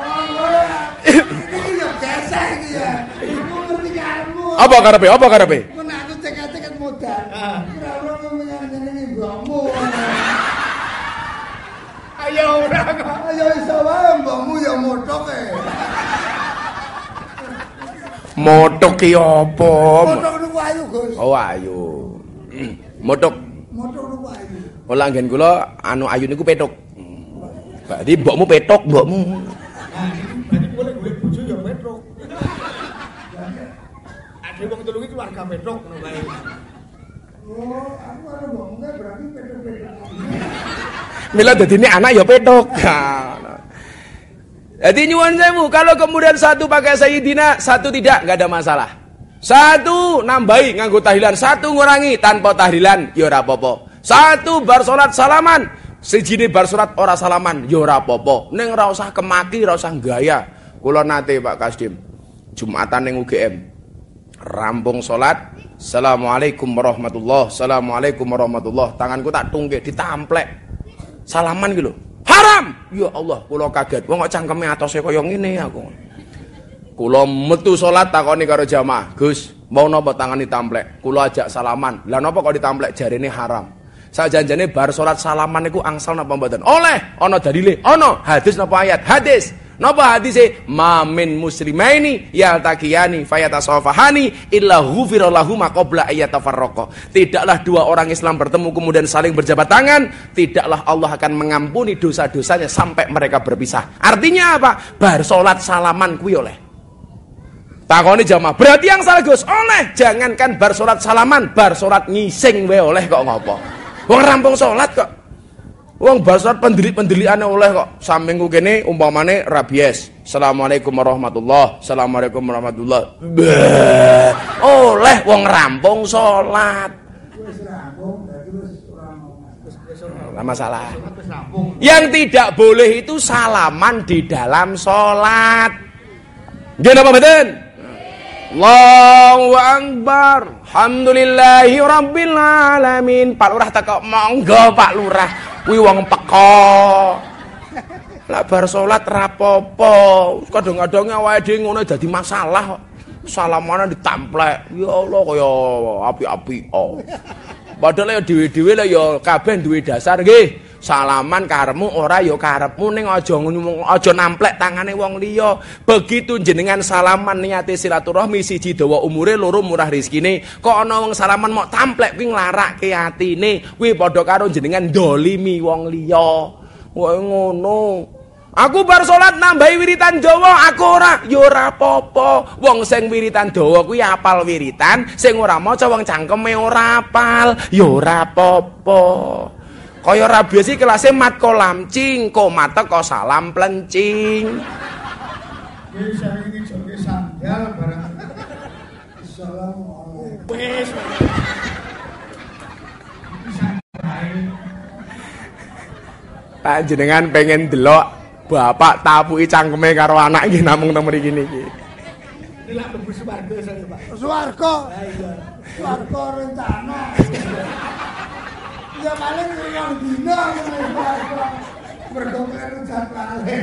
Oh, ora. Iki yo gesek iki ya. Apa karepe? Apa karepe? Ceket-ceket modal. Ah. Ayo ora kok. Ayo iso wae mbokmu ya motok e. Motok ki apa? Motok niku ayu, Gus. Oh ayo. [CLEARS THROAT] Motok. Motok niku ayu. Ola nggen kula anu ayu niku petuk. Berarti mbokmu petuk, mbokmu. Ya wong telu iki petruk ngono bae. Oh, aku berarti. Mila ini anak ya petok. Jadi nyuwun sewu, kalau kemudian satu pakai Sayyidina, satu tidak, nggak ada masalah. Satu nambahi nganggo tahlilan, satu ngurangi tanpa tahlilan, ya ora apa-apa. Satu bar salat salaman, sejine bar salat ora salaman, ya ora apa-apa. Ning ora usah kemaki, ora usah gaya. Kula nate Pak Kasdim, Jumatan ning UGM. Rampung salat, Assalamualaikum warahmatullah, Assalamualaikum warahmatullah. Tanganku tak tungke ditamplek. Salaman gitu. Haram. Ya Allah, kula kaget. Wong kok cangkeme atose kaya ngene aku. Kula metu salat takoni karo jamaah, "Gus, mau napa tangan ditamplek?" Kula ajak salaman. Lah napa kok ditamplek jarene haram? Sajanjane bar salat salaman niku angsal napa mboten? Oleh, ana dalile. Ana hadis napa ayat? Hadis. Napa hadise? Mamin muslimaini yaltaqiyani fayatasafahani illa ghufira lahum qabla ayatafarraqa. Tidaklah dua orang Islam bertemu kemudian saling berjabat tangan, tidaklah Allah akan mengampuni dosa-dosanya sampai mereka berpisah. Artinya apa? Bar salat salaman kuwi oleh. Takoni jamaah. Berarti yang salah Gus, oleh. Jangankan bar salat salaman, bar salat ngising wae oleh kok ngopo. Wong rampung salat kok. Wong basat pendelik-pendelikane oleh kok. Sampingku kene umpamane rabies. Assalamualaikum warahmatullah. Assalamualaikum warahmatullah. Oleh wong rampung salat. Wis masalah. Yang tidak boleh itu salaman di dalam salat. Nggih napa mboten? Allahu Akbar. Alhamdulillahi Rabbil Alamin. Pak Lurah tak monggo Pak Lurah. Kuwi wong peko. Lah bar salat rapopo. Kadang-kadang awake dhewe ngono dadi masalah kok. Salamane ditamplek. Ya Allah kaya api-api. Oh. Padahal ya dhewe-dhewe lah ya kabeh duwe dasar nggih salaman karepmu ora ya karepmu ning aja aja namplek tangane wong liya. Begitu jenengan salaman niate silaturahmi siji dawa umure loro murah rezekine kok ana wong salaman mok tamplek kuwi nglarake atine? Kuwi padha karo jenengan dolimi wong liya. Wae ngono? Aku bar salat nambahi wiritan dawa, aku ora ya ora apa-apa. Wong sing wiritan dawa kuwi apal wiritan, sing ora maca wong cangkeme ora apal, ya ora apa-apa. Kaya iki kelase mat kolamcing, kok mate kok salam plencing. Wis iki joge sandal barang. Assalamualaikum. Wis. Panjenengan pengen delok bapak tapuki cangkeme karo anak nggih namung teng mriki niki. Mlebu swarga Pak. Swarga. Swarga rencana. Ya paling yang dina swarga. Mergo kleru jadwale.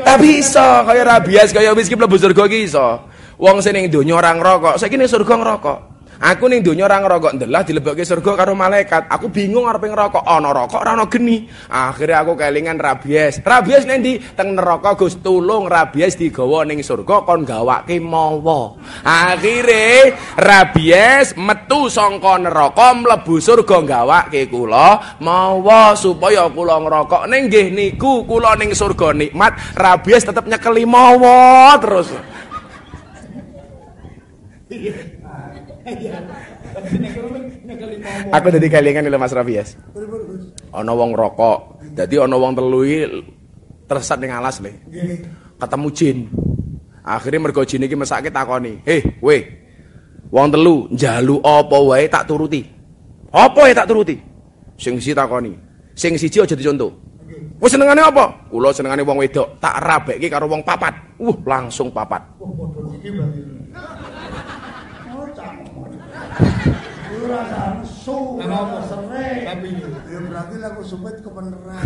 Tapi iso kaya rabies kaya wis ki mlebu surga ki iso. Wong sing ning donya ora ngrokok, saiki ning surga ngrokok. Aku ning donya ora ngerokok ndelah dilebokke surga karo malaikat. Aku bingung arep ngerokok, ana rokok ora ana geni. Akhire aku kelingan rabies. Rabies ning ndi? Teng neraka Gus tulung rabies digawa ning surga kon gawake mawa. Akhire rabies metu saka neraka mlebu surga gawake kula mawa supaya kula ngerokok. Ning nggih niku kula ning surga nikmat, rabies tetep nyekeli mawa terus. Aku dadi kelingan lho Mas Rafies. Ana wong rokok. Dadi ana wong telu iki tersat ning alas le. Ketemu jin. Akhirnya mergo jin iki mesake takoni, "Heh, we. Wong telu njalu apa wae tak turuti." "Apa ya tak turuti?" Sing siji takoni. Sing siji aja dicontoh. Wis senengane apa? Kula senengane wong wedok, tak rabekke karo wong papat. Uh, langsung papat. Ora apa? ora. Tapi Ya berarti laku sumpit kebenaran.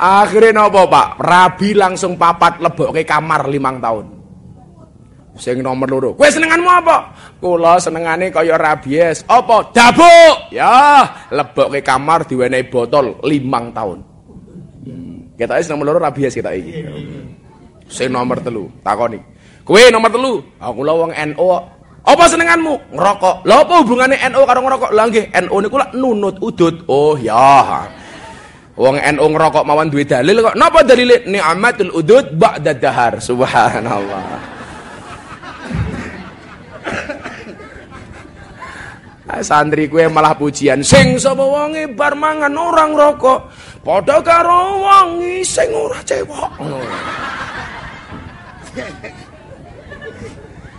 Akhirnya nopo Pak? Rabi langsung papat lebokke kamar limang tahun. Sing nomor loro. Kowe senenganmu apa? Kula senengane kaya rabies. Apa? Dabuk. Ya, lebokke kamar diwenehi botol limang tahun. Hmm. Kita nomor loro rabies kita iki. Sing nomor telu, takoni. Kowe nomor telu. Aku lho wong NU. Apa senenganmu? Ngerokok. Lha apa hubungane NU karo ngerokok? Lah nggih, NU niku lak nunut udut. Oh ya. Wong NU ngerokok mawon duwe dalil kok. Napa dalile? Ni'matul udud ba'da dahar. Subhanallah. [LAUGHS] santri kue malah pujian sing sapa wonge bar mangan orang rokok padha karo wong sing ora cewek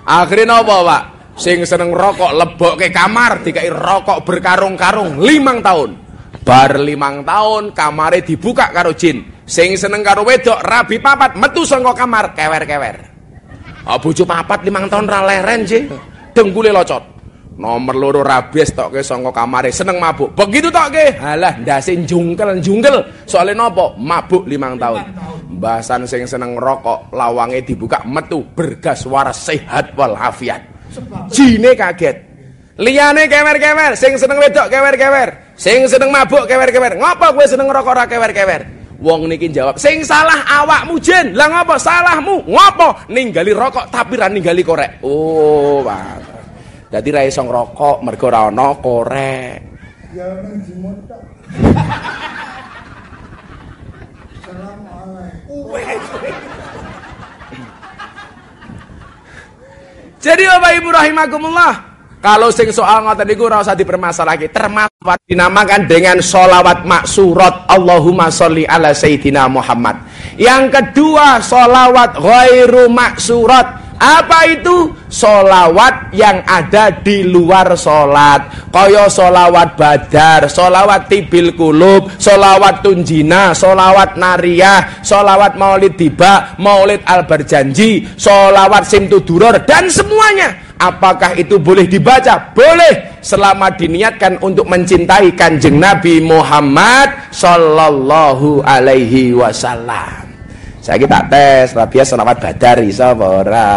akhirnya apa pak? Sing seneng rokok lebok ke kamar dikai rokok berkarung-karung limang tahun. Bar limang tahun kamare dibuka karo jin. Sing seneng karo wedok rabi papat metu saka kamar kewer-kewer. Oh, papat limang tahun ra leren sih dengkule locot nomor loro rabies tok ke sangka kamare. Seneng mabuk. Begitu tok ke halah ndase jungkel jungkel soalnya nopo? Mabuk limang tahun. bahasan sing seneng rokok lawange dibuka metu bergas waras sehat walafiat. Jine kaget. Liyane kewer-kewer sing seneng wedok kewer-kewer. Sing seneng mabuk kewer-kewer. Ngopo gue seneng rokok ora kewer-kewer? Wong niki jawab, sing salah awakmu jen. Lah ngopo salahmu? Ngopo? Ninggali rokok tapi ra ninggali korek. Oh, Pak. Dadi ra iso ngrokok mergo ora ana korek. Ya jimut tok. Jadi Bapak Ibu rahimakumullah, kalau sing soal ngoten niku ora usah dipermasalahke. Termasuk dinamakan dengan solawat maksurat Allahumma sholli ala sayyidina Muhammad. Yang kedua, solawat ghairu maksurat apa itu? Solawat yang ada di luar solat Kaya solawat badar Solawat tibil kulub Solawat tunjina Solawat nariyah Solawat maulid tiba Maulid al berjanji Solawat simtuduror Dan semuanya Apakah itu boleh dibaca? Boleh Selama diniatkan untuk mencintai kanjeng Nabi Muhammad Sallallahu alaihi wasallam saya kita tes rabies selawat badar iso apa ora?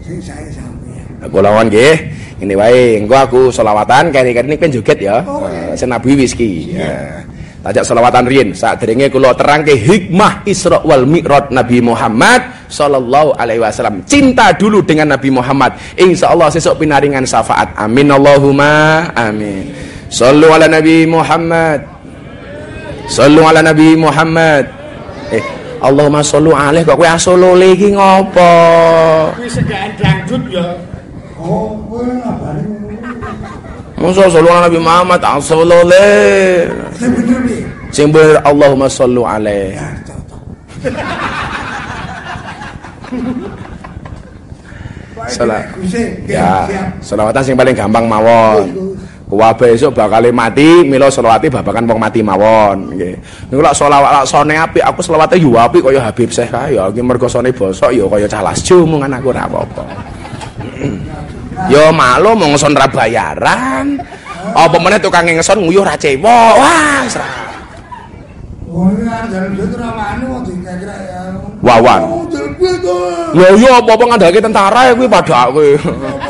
Sing sampeyan. Lawan nggih. Ini wae, engko aku selawatan kene-kene ini kan joget ya. Oh, iya. Senabi whisky. Ya. Tajak selawatan riyin sadurunge kula terangke hikmah Isra wal Mi'raj Nabi Muhammad sallallahu alaihi wasallam. Cinta dulu dengan Nabi Muhammad. Insyaallah sesuk pinaringan syafaat. Amin Allahumma amin. Sallu ala Nabi Muhammad. Sallu ala Nabi Muhammad. Eh, Allahumma sholli alaih kok kowe asolole iki ngopo? Kuwi segaan dangdut ya. Oh, kowe ngabari Masa sholli ala Nabi Muhammad asolole. Sing bener piye? Sing bener Allahumma sholli alaih. Ya, cocok. Baik, Salah. Ya, siap. selawatan sing paling gampang mawon. Kuwa besok bakal mati, mila selawati babakan wong mati mawon nggih. Niku lak selawat lak sone apik, aku selawate yo apik kaya Habib Syekh kae ya. Iki mergo sone bosok yo kaya calas jumungan aku ora apa-apa. [CLEARS THROAT] Yo malu mau ngeson ra bayaran. Apa meneh tukang ngeson nguyuh ra cewek. Wah, serah. Oh, dikira ya. Wawan. Lho yo apa-apa ngandalke tentara ya kuwi padake. Oh,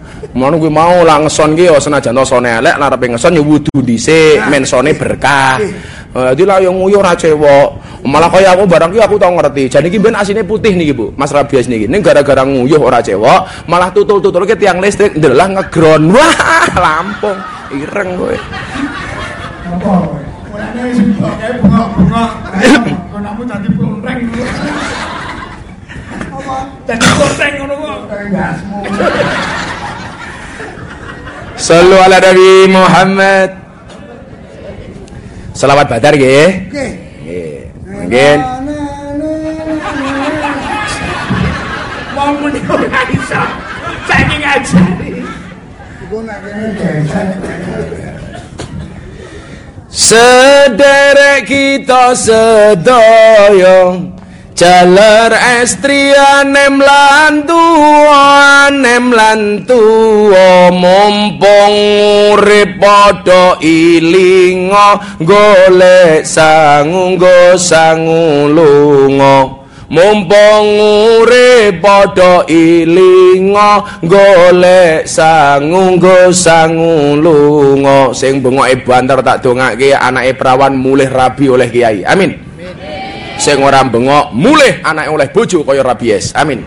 Ngono kuwi mau lah ngeson ki ya senajan dosane elek larepe ngeson ya wudu dhisik, mensone berkah. Jadi lah yang nguyuh ra cewek. Malah kaya aku barang ki aku tau ngerti. Jadi iki ben asine putih niki Bu, Mas Rabias niki. Ning gara-gara nguyuh ora cewek, malah tutul-tutul ke tiang listrik ndelah ngegron. [LAUGHS] Wah, lampung. Ireng kowe. Apa? Mulane wis kayak bunga-bunga. Konamu dadi plontreng. Apa? Dadi plontreng ngono kok. Gasmu. Sallu ala Nabi Muhammad. Selawat badar nggih. Nggih. Mungkin Wong muni ora iso. Saiki ngajari. Sederek kita sedaya Jaler estrianem lan tuanem lan tuwa. Mumpung urip padha ilinga golek sangu nggo sangu lunga. Mumpung urip padha ilinga golek sangu nggo sangu lunga. Sing bengoke banter tak dongake anake perawan mulih rabi oleh kiai. Amin sing ora bengok mulih anake oleh bojo kaya rabies amin.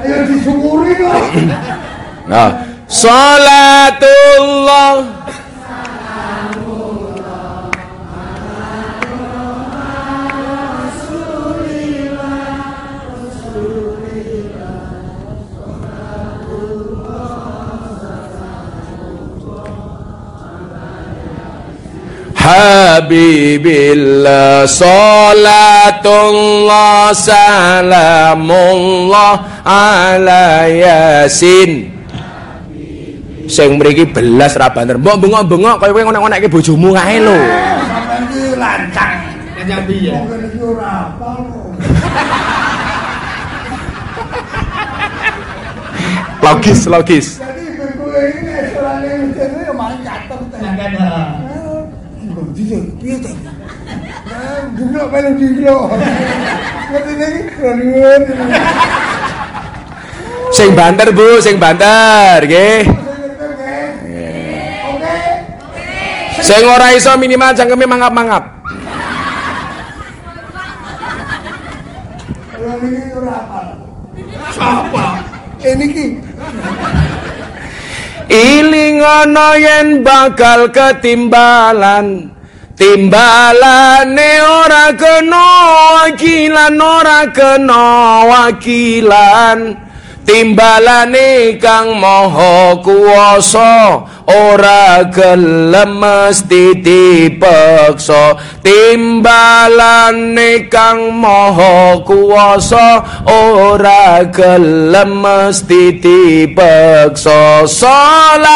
Ayo disyukuri kok nah salatullah. Habibillah Salatullah Salamullah Ala Yasin Sing mriki belas ra banter Mbok bengok-bengok kaya kowe ngonek-ngonekke bojomu kae lho Sampeyan iki lancang. Lancang piye? Ora apal kok. Logis logis Jadi kowe iki nek sorane ngene ya malah catet. Jangan Bisa, piye ta? Ah, dulu melu dulu. Ngerti iki keluar. Sing banter Bu sing banter nggih Oke. Sing ora iso minimal cangkeme mangap-mangap. Siapa? Ini ki Iling ana yen bakal ketimbalan Timbalane ora kena wakilan ora kena wakilan. Timbalane kang maha kuwasa ora gelem mesti dipeksa Timbalane kang maha kuwasa ora gelem mesti dipeksa Salatullah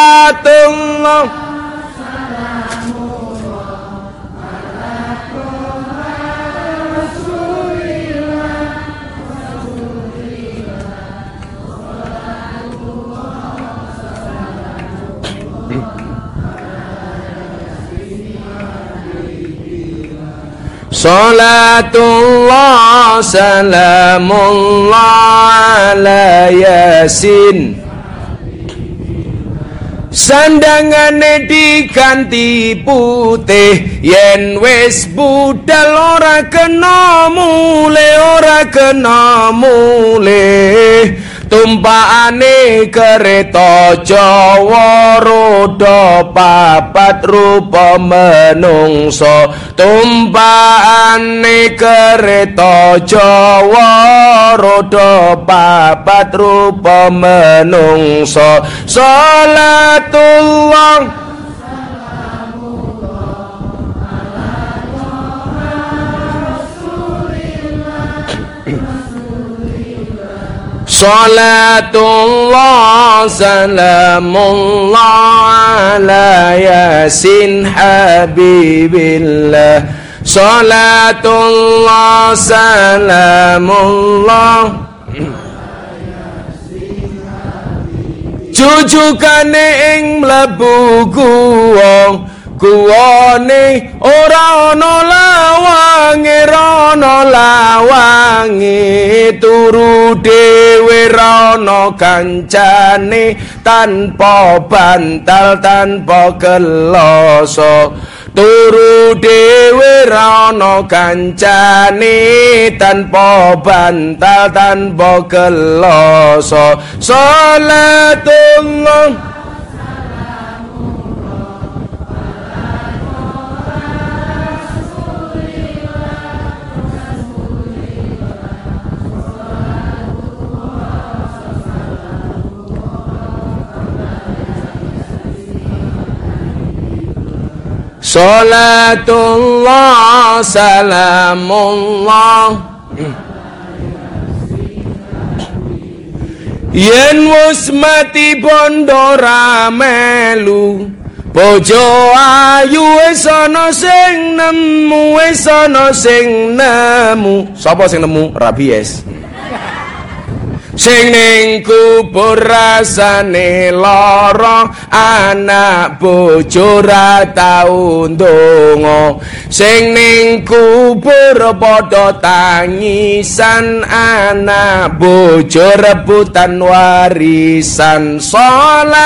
Salatullah salamullah ala yasin Sandangane diganti putih yen wis budal ora kena mule ora kena mule tumpakane kereta Jawa roda papat rupa menungso. Tumpakane kereta Jawa roda papat rupa menungso. Salatullah Salatullah salamullah ala yasin habibillah. Salatullah salamullah Jujukane ing mlebu guwa Guwane ora ana lawange ana lawange. Turu dhewe ana kancane tanpa bantal tanpa geloso turu dhewe ana kancane tanpa bantal tanpa geloso salatullah Salatullah salamullah. Yen wis mati bondo ramelu Bojo ayu wis ana sing nemu wis ana sing nemu. Sapa sing nemu? Rabies Sing ning kubur rasane lara anak bojo ra tau ndonga. Sing ning kubur padha tangisan anak bojo rebutan warisan. Salatullah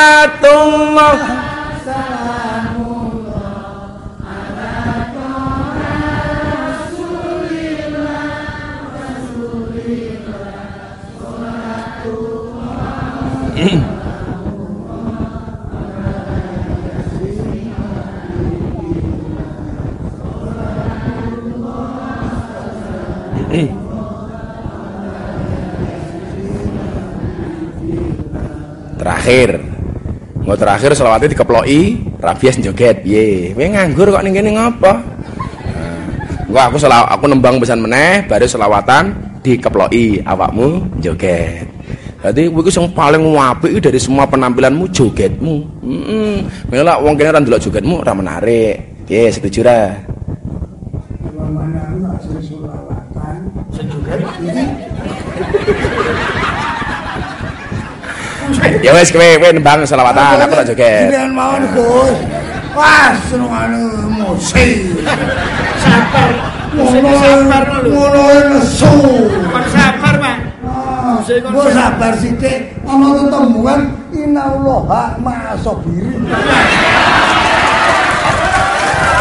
terakhir. Mau terakhir selawatnya dikeploi rabies joget. Ye we nganggur kok ning kene ngopo? Nah, aku selawat, aku nembang pesan meneh baru selawatan dikeploi awakmu joget. Jadi kowe sing paling apik dari semua penampilanmu jogetmu. Heeh. Mm -mm. wong kene ora ndelok jogetmu ora menarik. Piye setuju ra? Ya wes kowe kowe nembang selawatan aku tak joget. Jenengan mawon Gus. Wah, senengane musik. Sabar. Ngono Sabar lho. ngono nesu. Kon sabar, Pak. Musik kon Gue sabar sithik ana tetembungan innallaha ma'asabiri.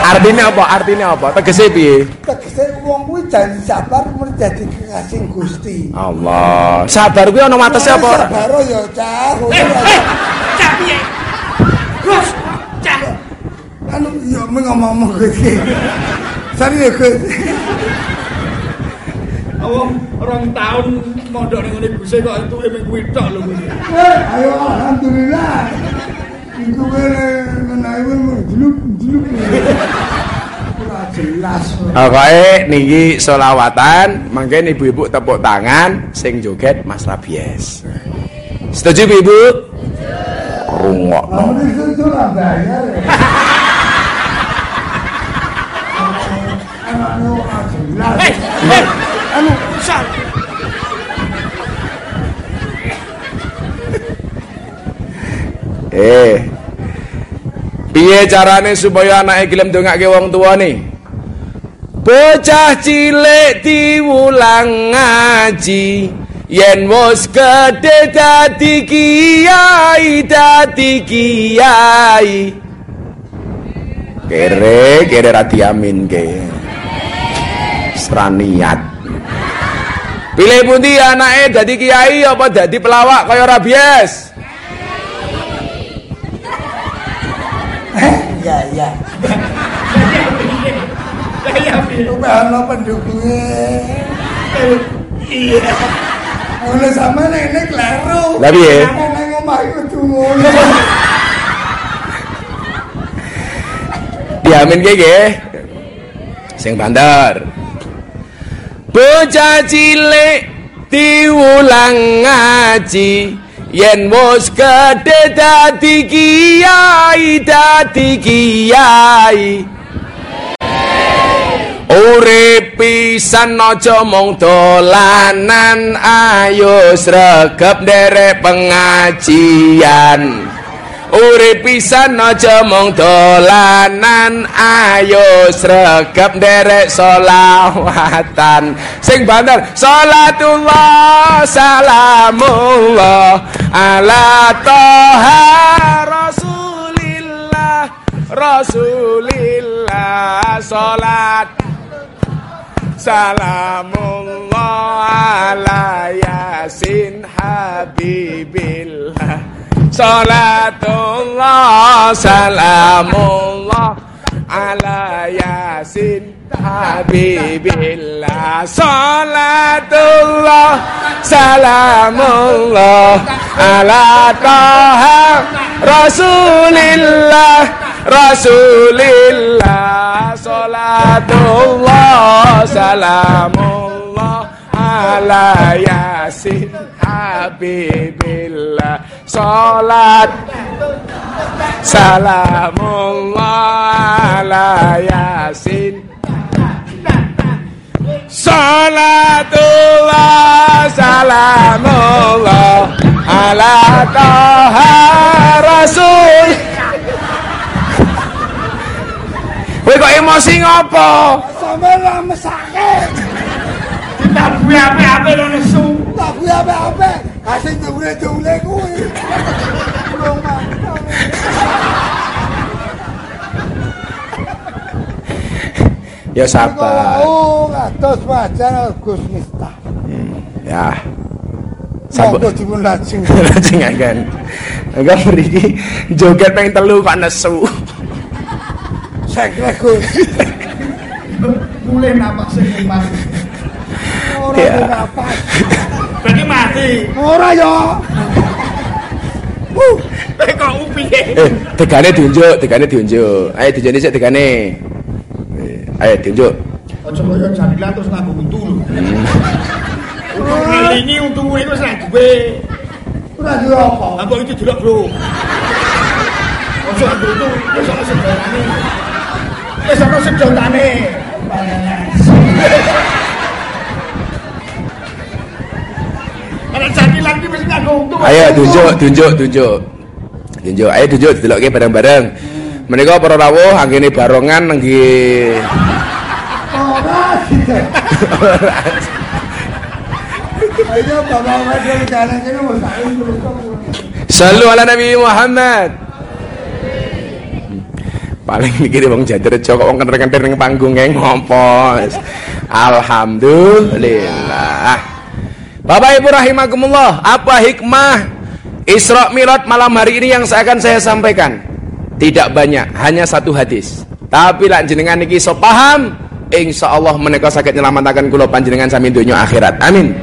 Artinya apa? Artinya apa? Tegese piye? Tegese wong kuwi janji sabar mesti dadi kekasih Gusti. Allah. Sabar kuwi ana watese apa? Sabar ya cah. Eh, eh, cah piye? Gus, cah. Anu ya ngomong-ngomong iki. Sari ya Gus. Wong rong taun mondok ning ngene Guse kok entuke ming kuwi tok lho kuwi. Eh, ayo alhamdulillah. Iku wene menawi mengjeluk jeluk. Ora jelas. Pokoke niki selawatan, mangke ibu-ibu tepuk tangan sing joget Mas Rabies. Setuju Bu, Ibu? Rungokno. Itu itu lah bayar. [LAUGHS] ya. Anaknya anu, sal. [LAUGHS] Eh. Piye carane supaya anake gelem ndongake wong tuane? Bocah cilik diwulang ngaji yen wis gedhe dadi kiai dadi kiai. Kere kere ra diaminke. Straniat. Pilih pundi anake dadi kiai apa dadi pelawak kaya rabies? Lah iya piye? Itu ana pendukungnya. Iya. Oleh sama nenek kleru. Lah piye? Nenek ngomah itu ngono. Diamin ki nggih. Sing bandar. Bocah cilik diulang ngaji. Yen wis gedhe dadi kiai dadi kiai. Urip pisan aja mung dolanan ayo sregep nderek pengajian Urip pisan aja mung dolanan ayo sregep nderek selawatan. Sing banter salatullah salamullah ala toha rasulillah rasulillah salat. Salamullah ala yasin habibillah Salatullah salamullah ala yasin habibillah. Salatullah salamullah ala taha rasulillah rasulillah. Salatullah salamullah ala yasin habibillah Salat. Salamullah ala yasin. Salatullah salamullah ala taha rasul. Kowe kok emosi ngopo? Sampe lah lho [LAUGHS] nesu. Kasih kuwi. Mantap. Ya sabar. Oh, ngatos wajan Gus Miftah. Ya. Dipun lajeng. Lajengaken. Enggak mriki joget ping telu kok nesu. Sekre Gus. Mulai napas sing mas. Ora Ya. napas. Berarti mati. Ora yo. Kok piye? Eh, tegane diunjuk, tegane diunjuk. Ayo diunjuk sik tegane. Eh, Ayo diunjuk. Aja kaya jadilan terus nganggo untu lho. Ngelingi untu itu duwe. Ora duwe apa. Lah kok iki delok, Bro. Aja nganggo untu wis ana sedotane. Wis ana sedotane. Ada jadilan iki wis nganggo untu. Ayo diunjuk, diunjuk, diunjuk. Diunjuk. Ayo diunjuk didelokke bareng-bareng. Menika para rawuh anggene barongan nggih. Sallu ala Nabi Muhammad. Paling mikir wong Jatirejo kok wong kenter-kenter ning panggung kae ngopo. Alhamdulillah. Bapak Ibu rahimakumullah, apa hikmah Isra Mi'raj malam hari ini yang akan saya sampaikan? Tidak banyak, hanya satu hadis. Tapi lak jenengan iki iso paham, insyaallah menika saged nyelamataken kula panjenengan sami donya akhirat. Amin.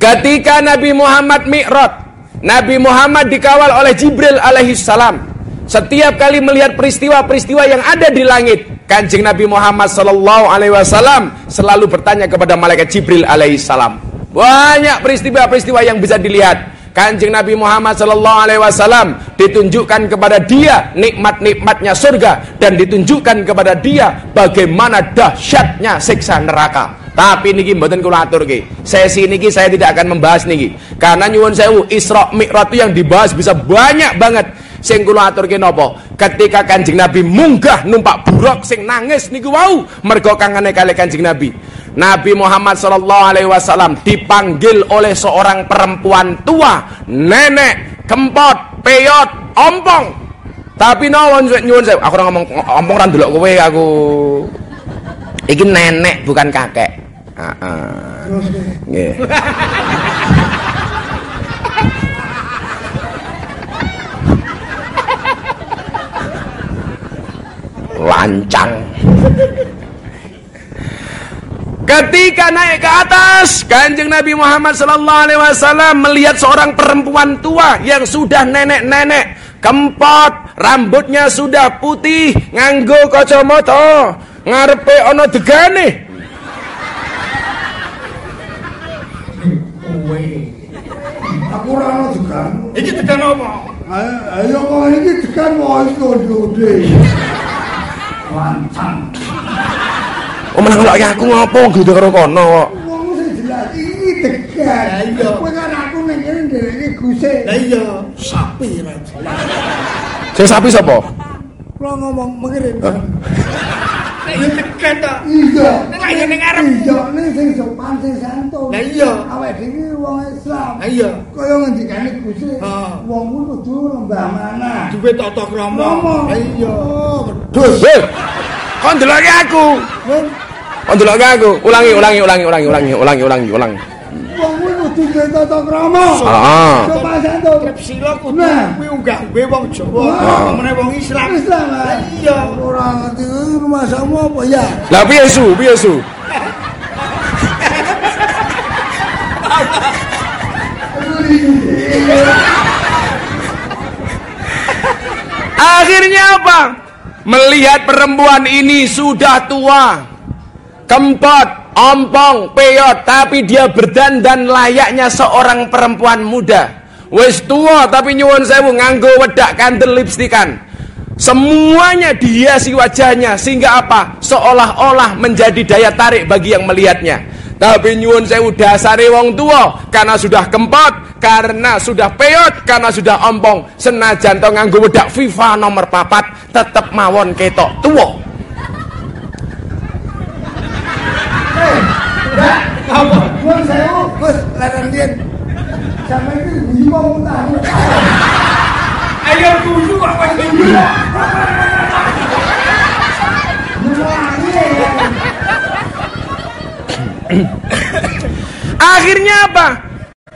Ketika Nabi Muhammad Mi'raj, Nabi Muhammad dikawal oleh Jibril alaihi salam. Setiap kali melihat peristiwa-peristiwa yang ada di langit, Kanjeng Nabi Muhammad sallallahu alaihi wasallam selalu bertanya kepada malaikat Jibril alaihi salam. Banyak peristiwa-peristiwa yang bisa dilihat. Kanjeng Nabi Muhammad sallallahu alaihi wasallam ditunjukkan kepada dia nikmat-nikmatnya surga dan ditunjukkan kepada dia bagaimana dahsyatnya siksa neraka. Tapi niki mboten kula aturke. Sesi niki saya tidak akan membahas niki. Karena nyuwun sewu Isra Mi'raj yang dibahas bisa banyak banget. Sing kula aturke napa? Ketika Kanjeng Nabi munggah numpak buruk sing nangis niku wau mergo kangane kali Kanjeng Nabi. Nabi Muhammad sallallahu alaihi wasallam dipanggil oleh seorang perempuan tua, nenek, kempot, peyot, ompong. Tapi nawon nyuwun sewu, aku ngomong ompong ra ndelok kowe aku. Iki nenek bukan kakek. Nggih. Lancang. Ketika naik ke atas, Kanjeng Nabi Muhammad sallallahu alaihi wasallam melihat seorang perempuan tua yang sudah nenek-nenek, kempot, rambutnya sudah putih, nganggo kacamata, ngarepe ana degane. Aku ora ono degan. Iki tekan apa? Ayo ayo kok iki degan wis gede. Lancang. Oh menang lak aku ngopo gitu karo kono kok. Wong sing jelas iki degan. Lah iya. Kowe kan aku ning kene ndeleke guse. Lah iya, sapi ra jelas. Sing sapi sapa? Kula ngomong mengirim. Tekan ta. Iya. Lah iya ning arep. Iya, ning sing sopan sing santun. Lah iya. Awake dhewe wong Islam. Lah iya. Kaya ngendikane Gusti, wong ku kudu lembah mana. Duwe tata krama. Lah iya. Dus. Hei. Kon ndelokke aku. Kon ndelokke aku. Ulangi, ulangi, ulangi, ulangi, ulangi, ulangi, ulangi, ulangi. Wong ku kudu duwe tata krama. Heeh. Santun. Trep sila kudu Nah. kuwi unggah kuwi wong Jawa. Ah. Meneh wong Islam. Islam. Lah iya. Ora ngerti kuwi rumah samu apa ya? Lah piye su? Piye su? Akhirnya apa? Melihat perempuan ini sudah tua, kempot, ompong, peyot, tapi dia berdandan layaknya seorang perempuan muda. Wis tua tapi nyuwun sewu nganggo wedak kandel lipstikan. Semuanya dihiasi wajahnya sehingga apa? Seolah-olah menjadi daya tarik bagi yang melihatnya. Tapi nyuwun sewu dasare wong tua karena sudah kempot, karena sudah peyot, karena sudah ompong. Senajan to nganggo wedak FIFA nomor papat, tetep mawon ketok tua. Apa? Gus, lima mutah. Ayo kudu kok wis. Akhirnya apa?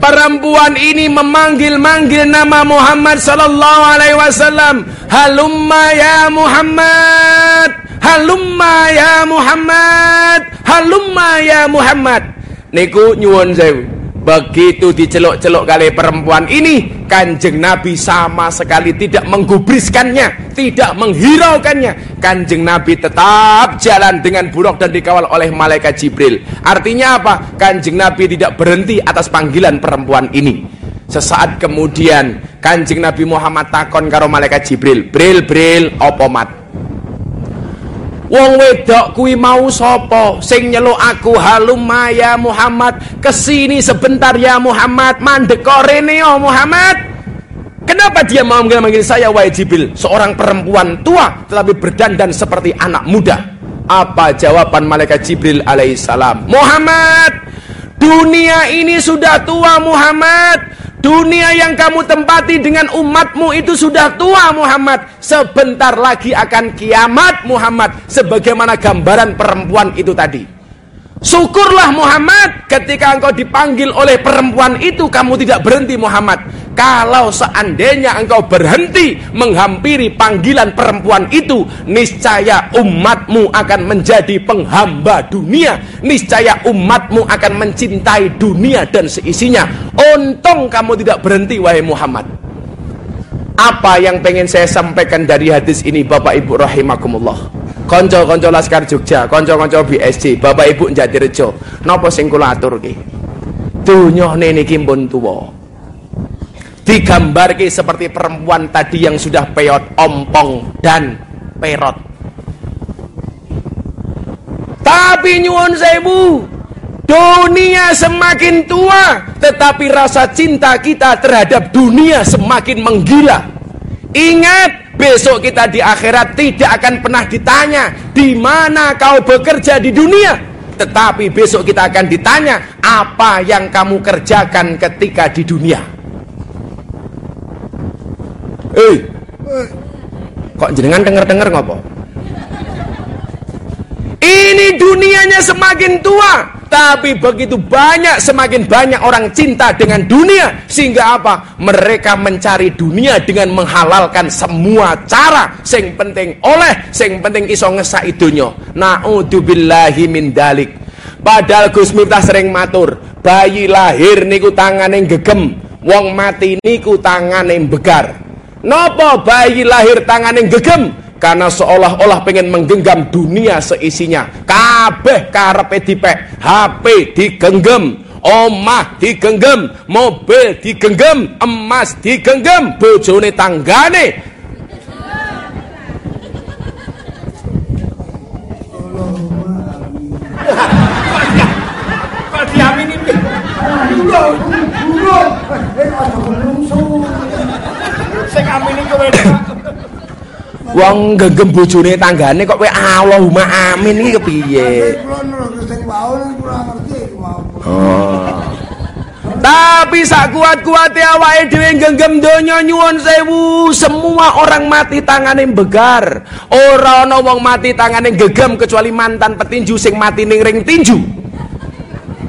Perempuan ini memanggil-manggil nama Muhammad sallallahu alaihi wasallam. Halumma ya Muhammad. Halumma ya Muhammad. Halumma ya Muhammad. Niku nyuwun sewu. Begitu diceluk-celuk kali perempuan ini, kanjeng Nabi sama sekali tidak menggubriskannya, tidak menghiraukannya. Kanjeng Nabi tetap jalan dengan buruk dan dikawal oleh malaikat Jibril. Artinya apa? Kanjeng Nabi tidak berhenti atas panggilan perempuan ini. Sesaat kemudian, kanjeng Nabi Muhammad takon karo malaikat Jibril, Bril, Bril, opomat. Wong wedok kuwi mau sapa? Sing nyeluk aku halumma ya Muhammad ke sini sebentar ya Muhammad mandek rene ya Muhammad. Kenapa dia mau memanggil saya wahai Jibril? Seorang perempuan tua tetapi berdandan seperti anak muda. Apa jawaban malaikat Jibril alaihissalam? Muhammad dunia ini sudah tua Muhammad Dunia yang kamu tempati dengan umatmu itu sudah tua Muhammad. Sebentar lagi akan kiamat Muhammad. Sebagaimana gambaran perempuan itu tadi. Syukurlah Muhammad ketika engkau dipanggil oleh perempuan itu Kamu tidak berhenti Muhammad kalau seandainya engkau berhenti menghampiri panggilan perempuan itu, niscaya umatmu akan menjadi penghamba dunia. Niscaya umatmu akan mencintai dunia dan seisinya. Untung kamu tidak berhenti wahai Muhammad. Apa yang pengen saya sampaikan dari hadis ini Bapak Ibu rahimakumullah. Konco-konco Laskar Jogja, konco-konco BSC, Bapak Ibu Jatirejo, napa sing kula aturke? Dunya niki pun tuwa digambarkan seperti perempuan tadi yang sudah peot, ompong dan perot. Tapi nyuwun sewu, dunia semakin tua, tetapi rasa cinta kita terhadap dunia semakin menggila. Ingat, besok kita di akhirat tidak akan pernah ditanya di mana kau bekerja di dunia. Tetapi besok kita akan ditanya apa yang kamu kerjakan ketika di dunia. Eh. Kok jenengan denger-denger ngopo? Ini dunianya semakin tua, tapi begitu banyak semakin banyak orang cinta dengan dunia sehingga apa? Mereka mencari dunia dengan menghalalkan semua cara sing penting oleh sing penting iso ngesak idonya. Naudzubillahi min dalik. Padahal Gus Miftah sering matur, bayi lahir niku tangane gegem, wong mati niku tangane begar. Nopo bayi lahir tangan yang gegem? Karena seolah-olah pengen menggenggam dunia seisinya. Kabeh karepe dipek, HP digenggam, omah digenggam, mobil digenggam, emas digenggam, bojone tanggane. Kok diamini? Burung, burung. Eh, ada belum sing amini kowe Wong genggam bojone tanggane kok kowe Allahumma amin iki kepiye? Oh. Tapi sak kuat-kuate awake dhewe genggam donya nyuwun sewu, semua orang mati tangane begar. Ora ana wong mati tangane gegem kecuali mantan petinju sing mati ning ring tinju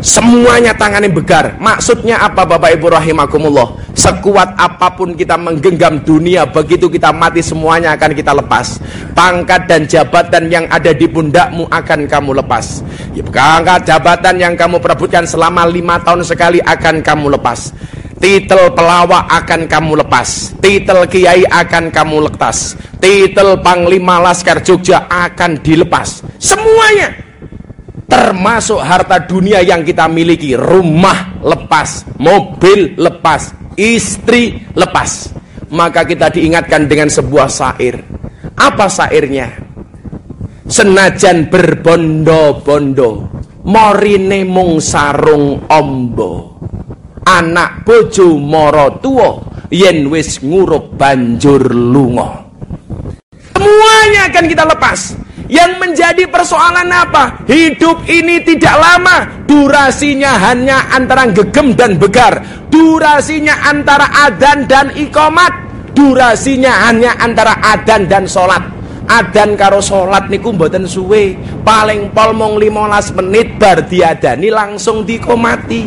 semuanya tangannya begar maksudnya apa Bapak Ibu rahimakumullah sekuat apa pun kita menggenggam dunia begitu kita mati semuanya akan kita lepas. Pangkat dan jabatan yang ada di pundakmu akan kamu lepas. Pangkat jabatan yang kamu perebutkan selama lima tahun sekali akan kamu lepas. Titel pelawak akan kamu lepas. Titel kiai akan kamu lepas. Titel panglima laskar Jogja akan dilepas. Semuanya. Termasuk harta dunia yang kita miliki. Rumah lepas mobil lepas istri lepas. Maka kita diingatkan dengan sebuah syair. Apa syairnya? Senajan berbondo-bondo morine mung sarung ombo. Anak bojo moro tuo yen wis ngurup banjur lungo semuanya akan kita lepas yang menjadi persoalan apa? Hidup ini tidak lama, durasinya hanya antara gegem dan begar, durasinya antara adan dan ikomat, durasinya hanya antara adan dan sholat. Adan karo sholat niku mboten suwe, paling pol mong 15 menit bar diadani langsung dikomati.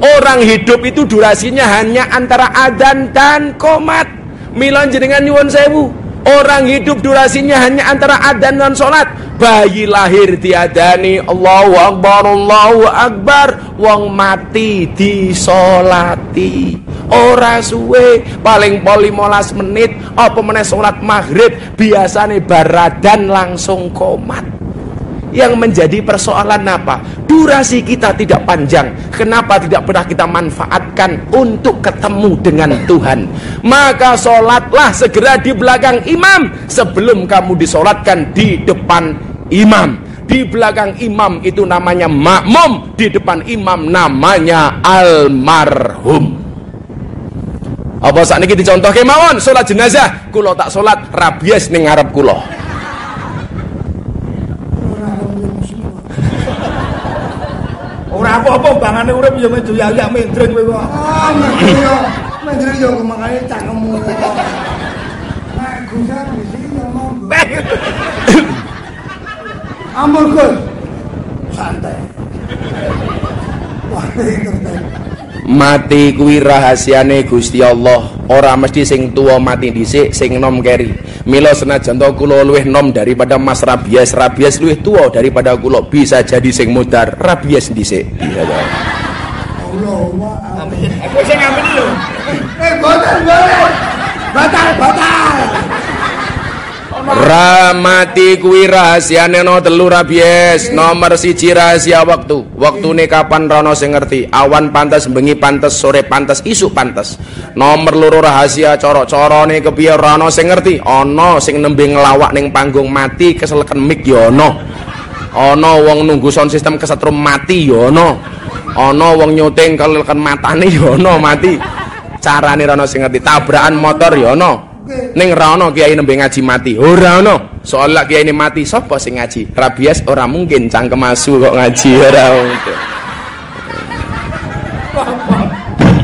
Orang hidup itu durasinya hanya antara adan dan komat. Milon jenengan nyuwun sewu, Orang hidup durasinya hanya antara adzan dan sholat. bayi lahir diadani. Allahu Akbar Allahu Akbar. Wong mati disolati. Ora suwe. Paling pol 15 menit. Apa meneh salat maghrib? Biasane baradan langsung komat yang menjadi persoalan apa? Durasi kita tidak panjang. Kenapa tidak pernah kita manfaatkan untuk ketemu dengan Tuhan? Maka sholatlah segera di belakang imam sebelum kamu disolatkan di depan imam. Di belakang imam itu namanya makmum, di depan imam namanya almarhum. Apa saat ini dicontoh kemauan sholat jenazah, kulo tak sholat rabies ning ngarep kulo. Ora apa-apa bangane urip ya medu ya ya mendring kowe kok. Ah, mendring yo. Mendring yo makane cangkemmu. Nek gusan di sini ngomong. Ampun, Gus. Santai. Wah, mati kuwi rahasiane Gusti Allah ora mesti sing tua mati dhisik sing nom keri mila senajan to kula luwih nom daripada Mas Rabies. Rabies luwih tua daripada kula bisa jadi sing mudar. Rabies dhisik iya to Allah Aku sing ngambil lho. Eh, batal, batal. Batal, batal. Ramati kuwi rahasiane no telu rabies. Nomor siji rahasia waktu. Waktune kapan rono sing ngerti. Awan pantas bengi pantas sore pantas isuk pantas. Nomor loro rahasia cara-carane kepiye rono sing ngerti. Ana sing nembe ngelawak ning panggung mati keseleken mik ya ana. Ana wong nunggu sound system kesetrum mati ya ana. Ana wong nyuting keleken matane ya ana mati. Carane rono sing ngerti. Tabrakan motor ya ana. Ning ra ono kiai nembe ngaji mati. Ora ono. Soal lak kiai mati sapa sing ngaji? Rabies ora mungkin cangkem asu kok ngaji ora mungkin.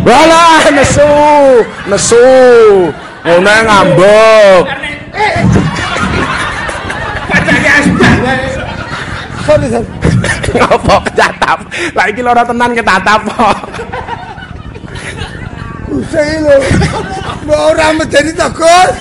Wala nesu, nesu. Ngono ngambek. Sorry, sorry. Apa ketatap? Lah iki lara tenan ketatap kok. Usai lho. Mbok ora medeni to, Gus.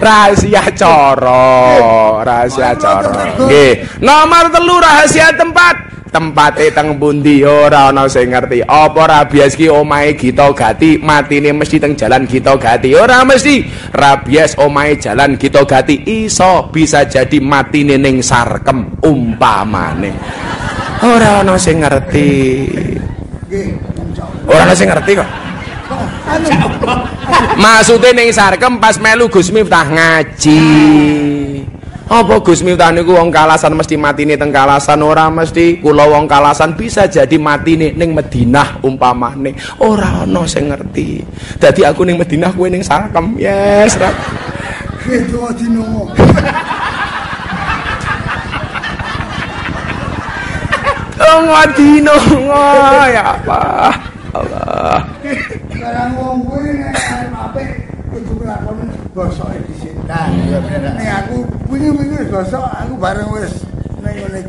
Rahasia coro, rahasia coro. Nggih. Nomor telu rahasia tempat. Tempate teng pundi ora ana sing ngerti. Apa rabies ki omahe Gita Gati, matine mesti teng jalan Gita Gati. Ora mesti. Rabies omahe jalan Gita Gati iso bisa jadi matine ning sarkem umpamane. Ora ana sing ngerti. Nggih. Ora ana sing ngerti kok. Maksudnya ning sarkem pas melu Gus Miftah ngaji. Apa Gus Miftah niku wong kalasan mesti matine teng kalasan ora mesti kula wong kalasan bisa jadi matine ning Madinah umpamane. Ora ana sing ngerti. Dadi aku ning Madinah kowe ning sarkem. Yes. Ra. gitu dino. Oh ngadino ya apa? Allah. Sekarang wong kuwi nek apik kudu nglakoni bosoke dhisik. Nah, ya bener. Nek aku wingi-wingi wis bosok, aku bareng wis ning ngene.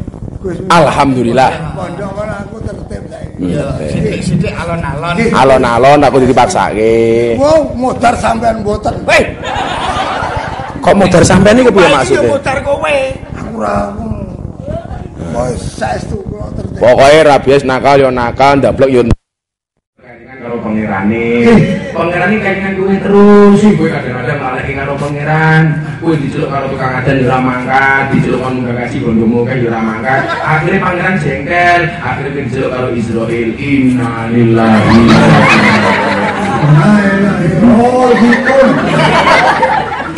Alhamdulillah. Pondok kan aku tertib saiki. Iya, sithik-sithik alon-alon. Alon-alon aku dipaksake. Wow, modar sampean mboten. Hei. Kok modar sampean iki piye maksudnya? mutar kowe. Aku ora. Pokoknya rabies nakal yo nakal, ndablek yo pangerane. Pangerane kajengan kowe terus sih kowe kadang-kadang malah karo pangeran. Kowe diceluk karo tukang adan yo ora mangkat, diceluk kon bagasi bondomu kan yo ora mangkat. Akhirnya pangeran jengkel, akhirnya diceluk karo Israel. Innalillahi. Oh, gitu.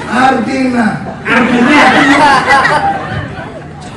Artinya,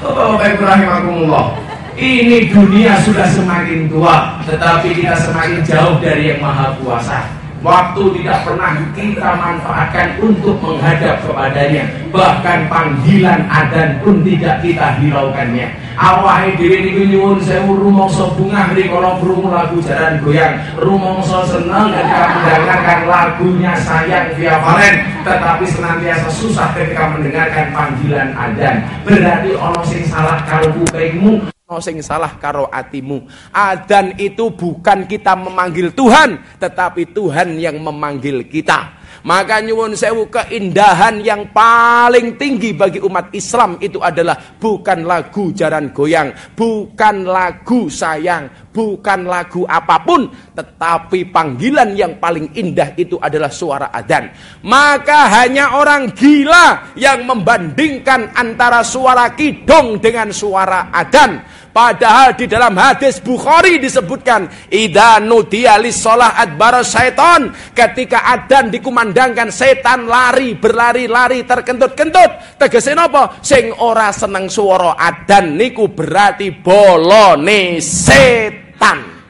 Oh, baik rahimakumullah. Ini dunia sudah semakin tua, tetapi kita semakin jauh dari yang maha kuasa. Waktu tidak pernah kita manfaatkan untuk menghadap kepadanya. Bahkan panggilan adan pun tidak kita hiraukannya. Awahe dhewe niku nyuwun sewu rumangsa bungah rikala krungu lagu jaran goyang. Rumangsa seneng ketika mendengarkan lagunya sayang via Valen, tetapi senantiasa susah ketika mendengarkan panggilan adan. Berarti ono sing salah karo kupingmu, ono sing salah karo atimu. Adan itu bukan kita memanggil Tuhan, tetapi Tuhan yang memanggil kita. Maka nyuwun sewu keindahan yang paling tinggi bagi umat Islam itu adalah bukan lagu jaran goyang, bukan lagu sayang, bukan lagu apa pun, tetapi panggilan yang paling indah itu adalah suara adan. Maka hanya orang gila yang membandingkan antara suara kidong dengan suara adan. Padahal di dalam hadis Bukhari disebutkan Ida adbara syaiton Ketika adan dikumandangkan setan lari berlari-lari terkentut-kentut Tegesin apa? Sing ora seneng suara adan niku berarti bolone setan Setan.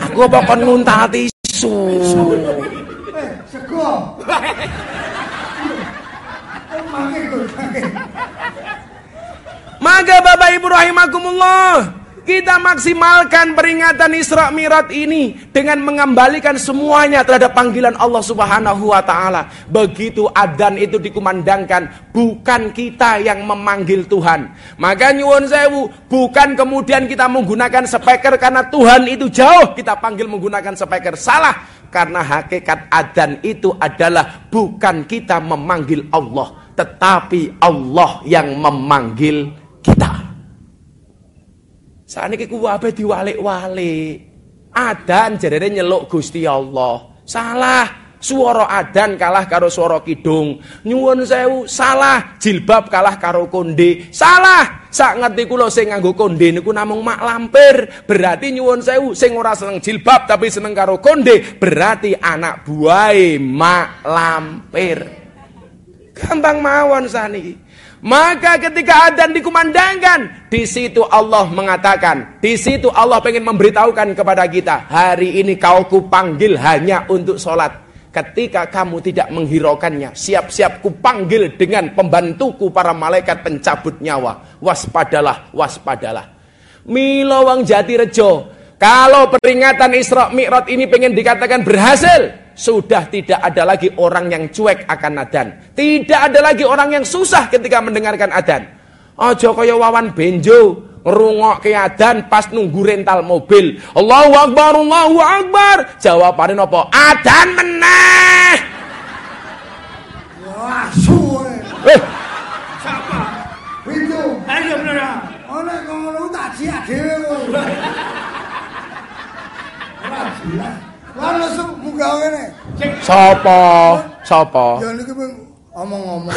Aku apa kon nguntah tisu? Eh, sego. Bapak Ibu rahimakumullah, kita maksimalkan peringatan Isra Mi'raj ini dengan mengembalikan semuanya terhadap panggilan Allah Subhanahu wa taala. Begitu adzan itu dikumandangkan, bukan kita yang memanggil Tuhan. Maka nyuwun sewu, bukan kemudian kita menggunakan speaker karena Tuhan itu jauh, kita panggil menggunakan speaker. Salah, karena hakikat adzan itu adalah bukan kita memanggil Allah, tetapi Allah yang memanggil. Saat ini ku wabe diwalik-walik. Adan jarene nyeluk Gusti Allah. Salah. Suara adan kalah karo suara kidung. Nyuwun sewu, salah. Jilbab kalah karo konde. Salah. Sak ngerti kula sing nganggo konde niku namung mak lampir. Berarti nyuwun sewu sing ora seneng jilbab tapi seneng karo konde, berarti anak buahe mak lampir. Gampang mawon saniki. Maka ketika adzan dikumandangkan, di situ Allah mengatakan, di situ Allah pengen memberitahukan kepada kita, hari ini kau kupanggil hanya untuk sholat. Ketika kamu tidak menghiraukannya, siap-siap kupanggil dengan pembantuku para malaikat pencabut nyawa. Waspadalah, waspadalah. Milo wang jati rejo. Kalau peringatan Isra Mi'raj ini pengen dikatakan berhasil, sudah tidak ada lagi orang yang cuek akan adan. Tidak ada lagi orang yang susah ketika mendengarkan adan. Aja kaya wawan benjo ngrungokke adan pas nunggu rental mobil. Allahu akbar, Allahu akbar. Jawabane apa? Adan meneh. Wah, suwe. Eh, Siapa? Itu. Ayo bener. Ana kok ngono tak jiak dhewe. Ora jelas. Lah langsung munggah ngene. Sapa? Sapa? Ya niki omong-omong. [LAUGHS]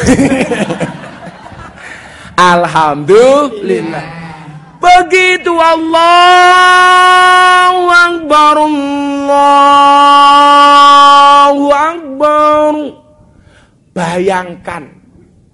Alhamdulillah. Begitu Allahu Akbar Allahu Akbar. Bayangkan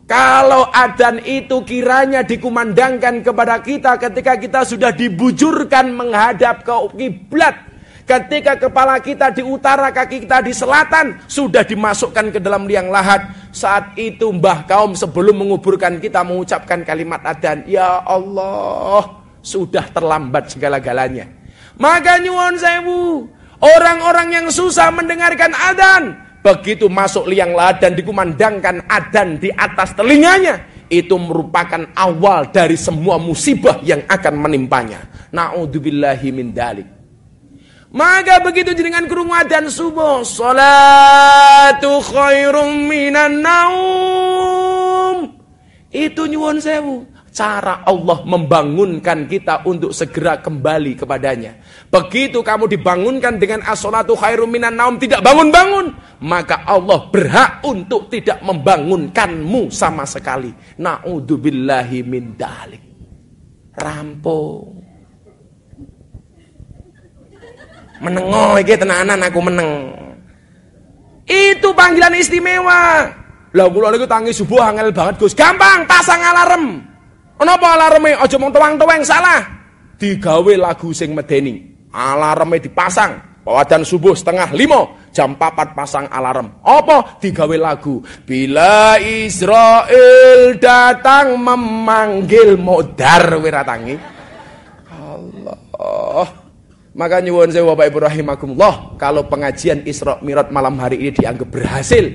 kalau adzan itu kiranya dikumandangkan kepada kita ketika kita sudah dibujurkan menghadap ke kiblat. Ketika kepala kita di utara, kaki kita di selatan, sudah dimasukkan ke dalam liang lahat. Saat itu mbah kaum sebelum menguburkan kita mengucapkan kalimat adan. Ya Allah, sudah terlambat segala-galanya. Maka nyuwun sewu, orang-orang yang susah mendengarkan adan, begitu masuk liang lahat dan dikumandangkan adan di atas telinganya, itu merupakan awal dari semua musibah yang akan menimpanya. Na'udzubillahi min. Maka begitu dengan kerungu dan subuh Salatu khairum minan naum. Itu nyuwun sewu. Cara Allah membangunkan kita untuk segera kembali kepadanya. Begitu kamu dibangunkan dengan as-salatu khairum minan naum Tidak bangun-bangun Maka Allah berhak untuk tidak membangunkanmu sama sekali. Na'udzubillahi min dalik. Rampung menengo iki tenanan aku meneng. Itu panggilan istimewa. Lah kula niku tangi subuh angel banget Gus. Gampang pasang alarm. Kenapa alarme aja mung tewang-teweng salah. Digawe lagu sing medeni. Alarme dipasang. Pawadan subuh setengah lima jam papat pasang alarm. Apa? Digawe lagu. Bila Israel datang memanggil modar wiratangi. Allah. Maka nyuwun saya Bapak Ibu rahimakumullah, kalau pengajian Isra Mi'raj malam hari ini dianggap berhasil,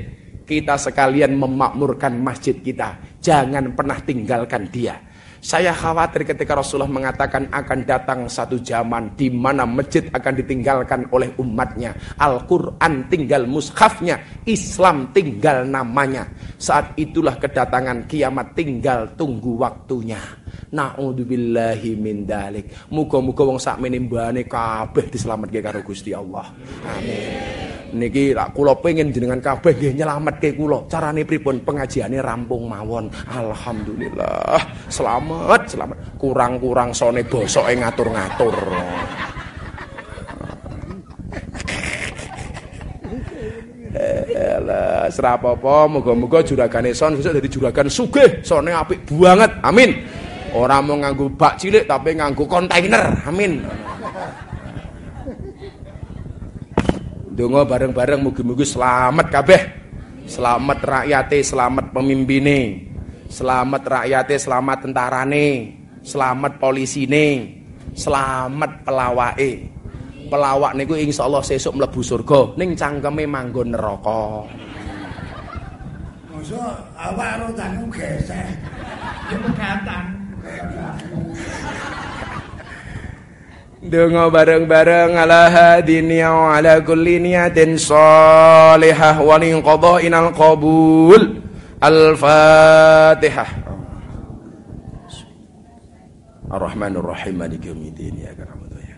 kita sekalian memakmurkan masjid kita. Jangan pernah tinggalkan dia. Saya khawatir ketika Rasulullah mengatakan akan datang satu zaman di mana masjid akan ditinggalkan oleh umatnya. Al-Quran tinggal mushafnya, Islam tinggal namanya. Saat itulah kedatangan kiamat tinggal tunggu waktunya. Na'udzubillahi min dalik. Muga-muga wong sak mbane kabeh diselametke karo Gusti Allah. Amin niki lak kula pengen jenengan kabeh nggih nyelametke kula. Carane pripun pengajiane rampung mawon. Alhamdulillah. Selamat, selamat. Kurang-kurang sone bosoke ngatur-ngatur. Elah, serapopo, moga-moga juragane son besok jadi juragan sugih, sone apik banget. Amin. Orang mau nganggu bak cilik tapi nganggu kontainer. Amin. Dongo bareng-bareng mugi-mugi selamat kabeh. Selamat rakyate, selamat pemimpine. Selamat rakyate, selamat tentarane. Selamat polisine. Selamat pelawake. Pelawak niku insyaallah sesuk mlebu surga, ning cangkeme manggon neraka. Masa awak rotanmu gesek. Ya pegatan. Dengo bareng-bareng ala hadini wa ala kulli niyatin salihah wa lin qada'in qabul. Al-Fatihah. Ar-Rahmanur Rahim Maliki yaumiddin ya na'budu ya.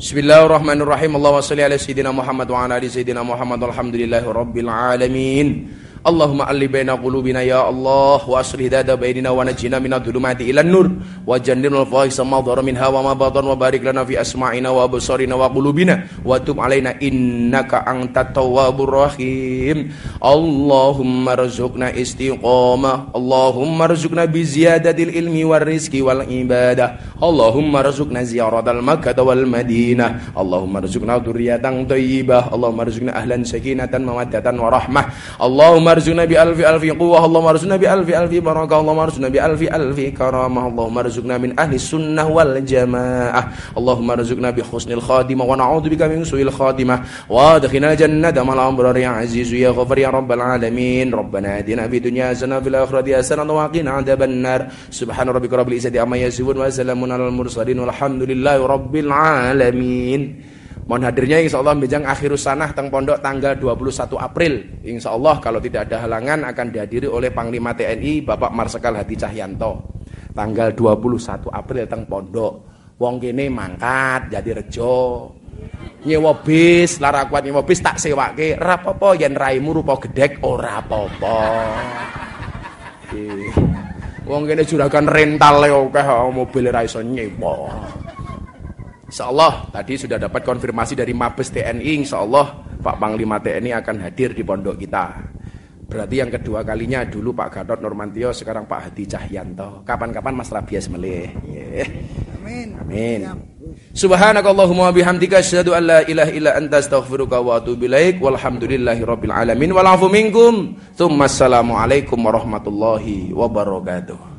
Bismillahirrahmanirrahim. Allahumma shalli ala sayyidina Muhammad wa ala ali sayyidina Muhammad. Walhamdulillahi rabbil alamin Allahumma alli baina qulubina ya Allah wa aslih dada bainina wa najina min adh-dhulumati ila nur wa jannibna al-fahisha ma dhara minha wa ma batan wa barik lana fi asma'ina wa absarina wa qulubina wa tub alaina innaka antat tawwabur rahim. Allahumma rzuqna istiqamah Allahumma rzuqna bi ziyadatil ilmi war rizqi wal ibadah Allahumma rzuqna ziyaratal makkah wal madinah Allahumma rzuqna dzurriyyatan thayyibah Allahumma rzuqna ahlan sakinatan mawaddatan wa rahmah Allahumma arzuqna bi alfi alfi quwwah Allahumma arzuqna bi alfi alfi barakah Allahumma arzuqna bi alfi alfi karamah Allahumma arzuqna min ahli sunnah wal jamaah. Allahumma arzuqna bi husnil khatimah wa na'udzubika min su'il khatimah wa adkhilna jannata mal abrar ya aziz ya ghafar ya rabbal alamin. Rabbana atina fid dunya hasanah fil akhirati hasanah wa qina adzaban nar. Subhana rabbika rabbil izzati amma yasifun wa salamun alal mursalin walhamdulillahi rabbil alamin Mohon hadirnya insya Allah benjang akhir sanah teng pondok tanggal 21 April. Insya Allah kalau tidak ada halangan akan dihadiri oleh Panglima TNI Bapak Marsikal Hadi Cahyanto. Tanggal 21 April teng pondok. Wong kene mangkat jadi rejo. Nyewa bis, lara kuat nyewa bis tak sewake. Apa-apa yen raimu rupa gedek ora apa-apa. Wong kene juragan rental oke mobil ra iso nyewa. Insya Allah tadi sudah dapat konfirmasi dari Mabes TNI Insya Allah Pak Panglima TNI akan hadir di pondok kita. Berarti yang kedua kalinya dulu Pak Gatot Nurmantio Sekarang Pak Hadi Cahyanto. Kapan-kapan Mas Rabias melih. Amin. Amin. Subhanakallahumma bihamdika asyhadu an la ilaha illa anta astaghfiruka wa atubu ilaik. Walhamdulillahi rabbil alamin. Wal afu minkum. Tsumma assalamu alaikum warahmatullahi wabarakatuh.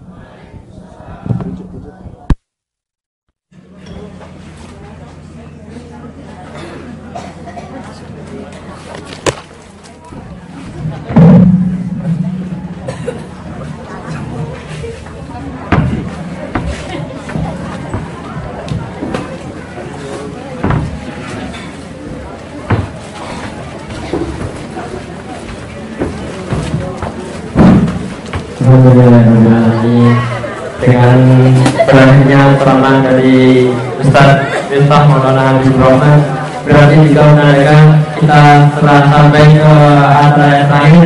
Dengan berakhirnya ceramah dari Ustaz Miftah Maulana Habib Rahman berarti juga menandakan kita telah sampai ke acara yang terakhir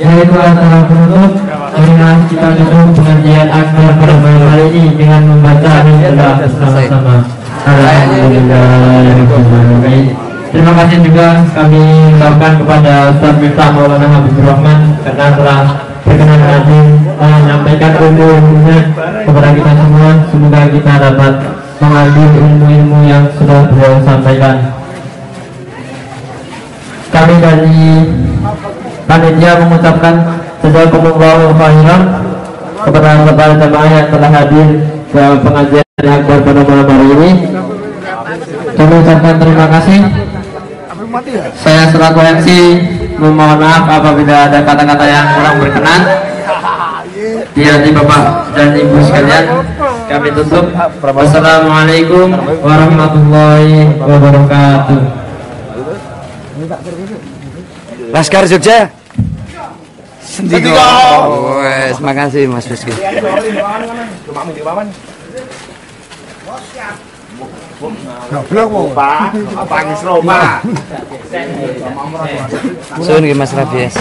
yaitu acara penutup dengan kita tutup pengajian akbar pada malam hari ini dengan membaca doa bersama-sama Alhamdulillah Terima kasih juga kami ucapkan kepada Ustaz Miftah Maulana Habib Rahman karena telah berkenan hadir menyampaikan ilmu-ilmunya kepada kita semua. Semoga kita dapat mengambil ilmu-ilmu yang sudah beliau sampaikan. Kami dari panitia mengucapkan jazakumullahu khairan kepada kepala jemaah yang telah hadir ke pengajian akbar pada malam hari ini. Kami ucapkan terima kasih. Saya selaku MC memohon maaf apabila ada kata-kata yang kurang berkenan. Hati-hati Bapak dan Ibu sekalian. Kami tutup. Wassalamualaikum warahmatullahi wabarakatuh. Laskar Jogja. Sendiko. Wes, makasih Mas Rizky. Goblok wong. Pangis Roma. Sun nggih Mas Rafies.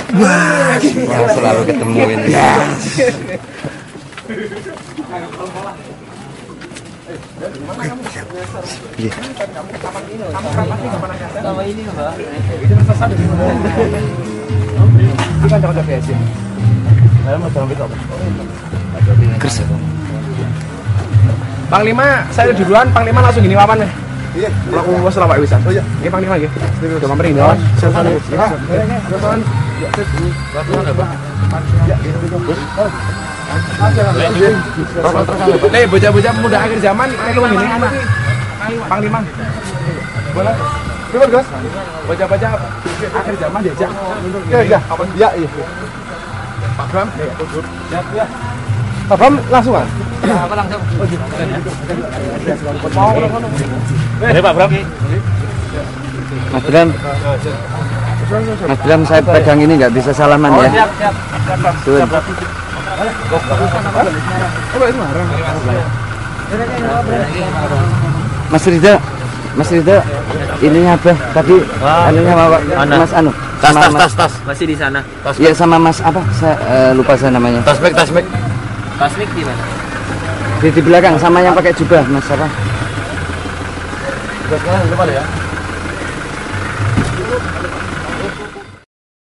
Ya, selalu ketemu ini. Iya. Kerja. Panglima, saya duluan, Panglima langsung gini wawan ya. Iya. Melaku wes lah Pak Wisan. Oh iya. Ini Panglima nggih. Udah mampir ini. Silakan. Silakan. Nih bocah-bocah pemuda akhir zaman melu gini anak. Panglima. Boleh. Pripun, Gus? Bocah-bocah akhir zaman diajak. Iya, iya. Iya, iya. Pak Bram. Siap, ya. Pak Bram langsung kan? Ini Pak Bram. Mas Bram. Mas Bram saya pegang ini nggak bisa salaman ya. Sun. Mas Ridho, Mas Ridho, ininya apa? Tadi anunya bawa Mas Anu. Tas sama tas Mas- tas tas. Masih di sana. Iya sama Mas apa? Saya eh, lupa saya namanya. Tasbek tasbek. Tasmik di mana? Di, di belakang sama yang pakai jubah Mas apa? Sekarang depan ya.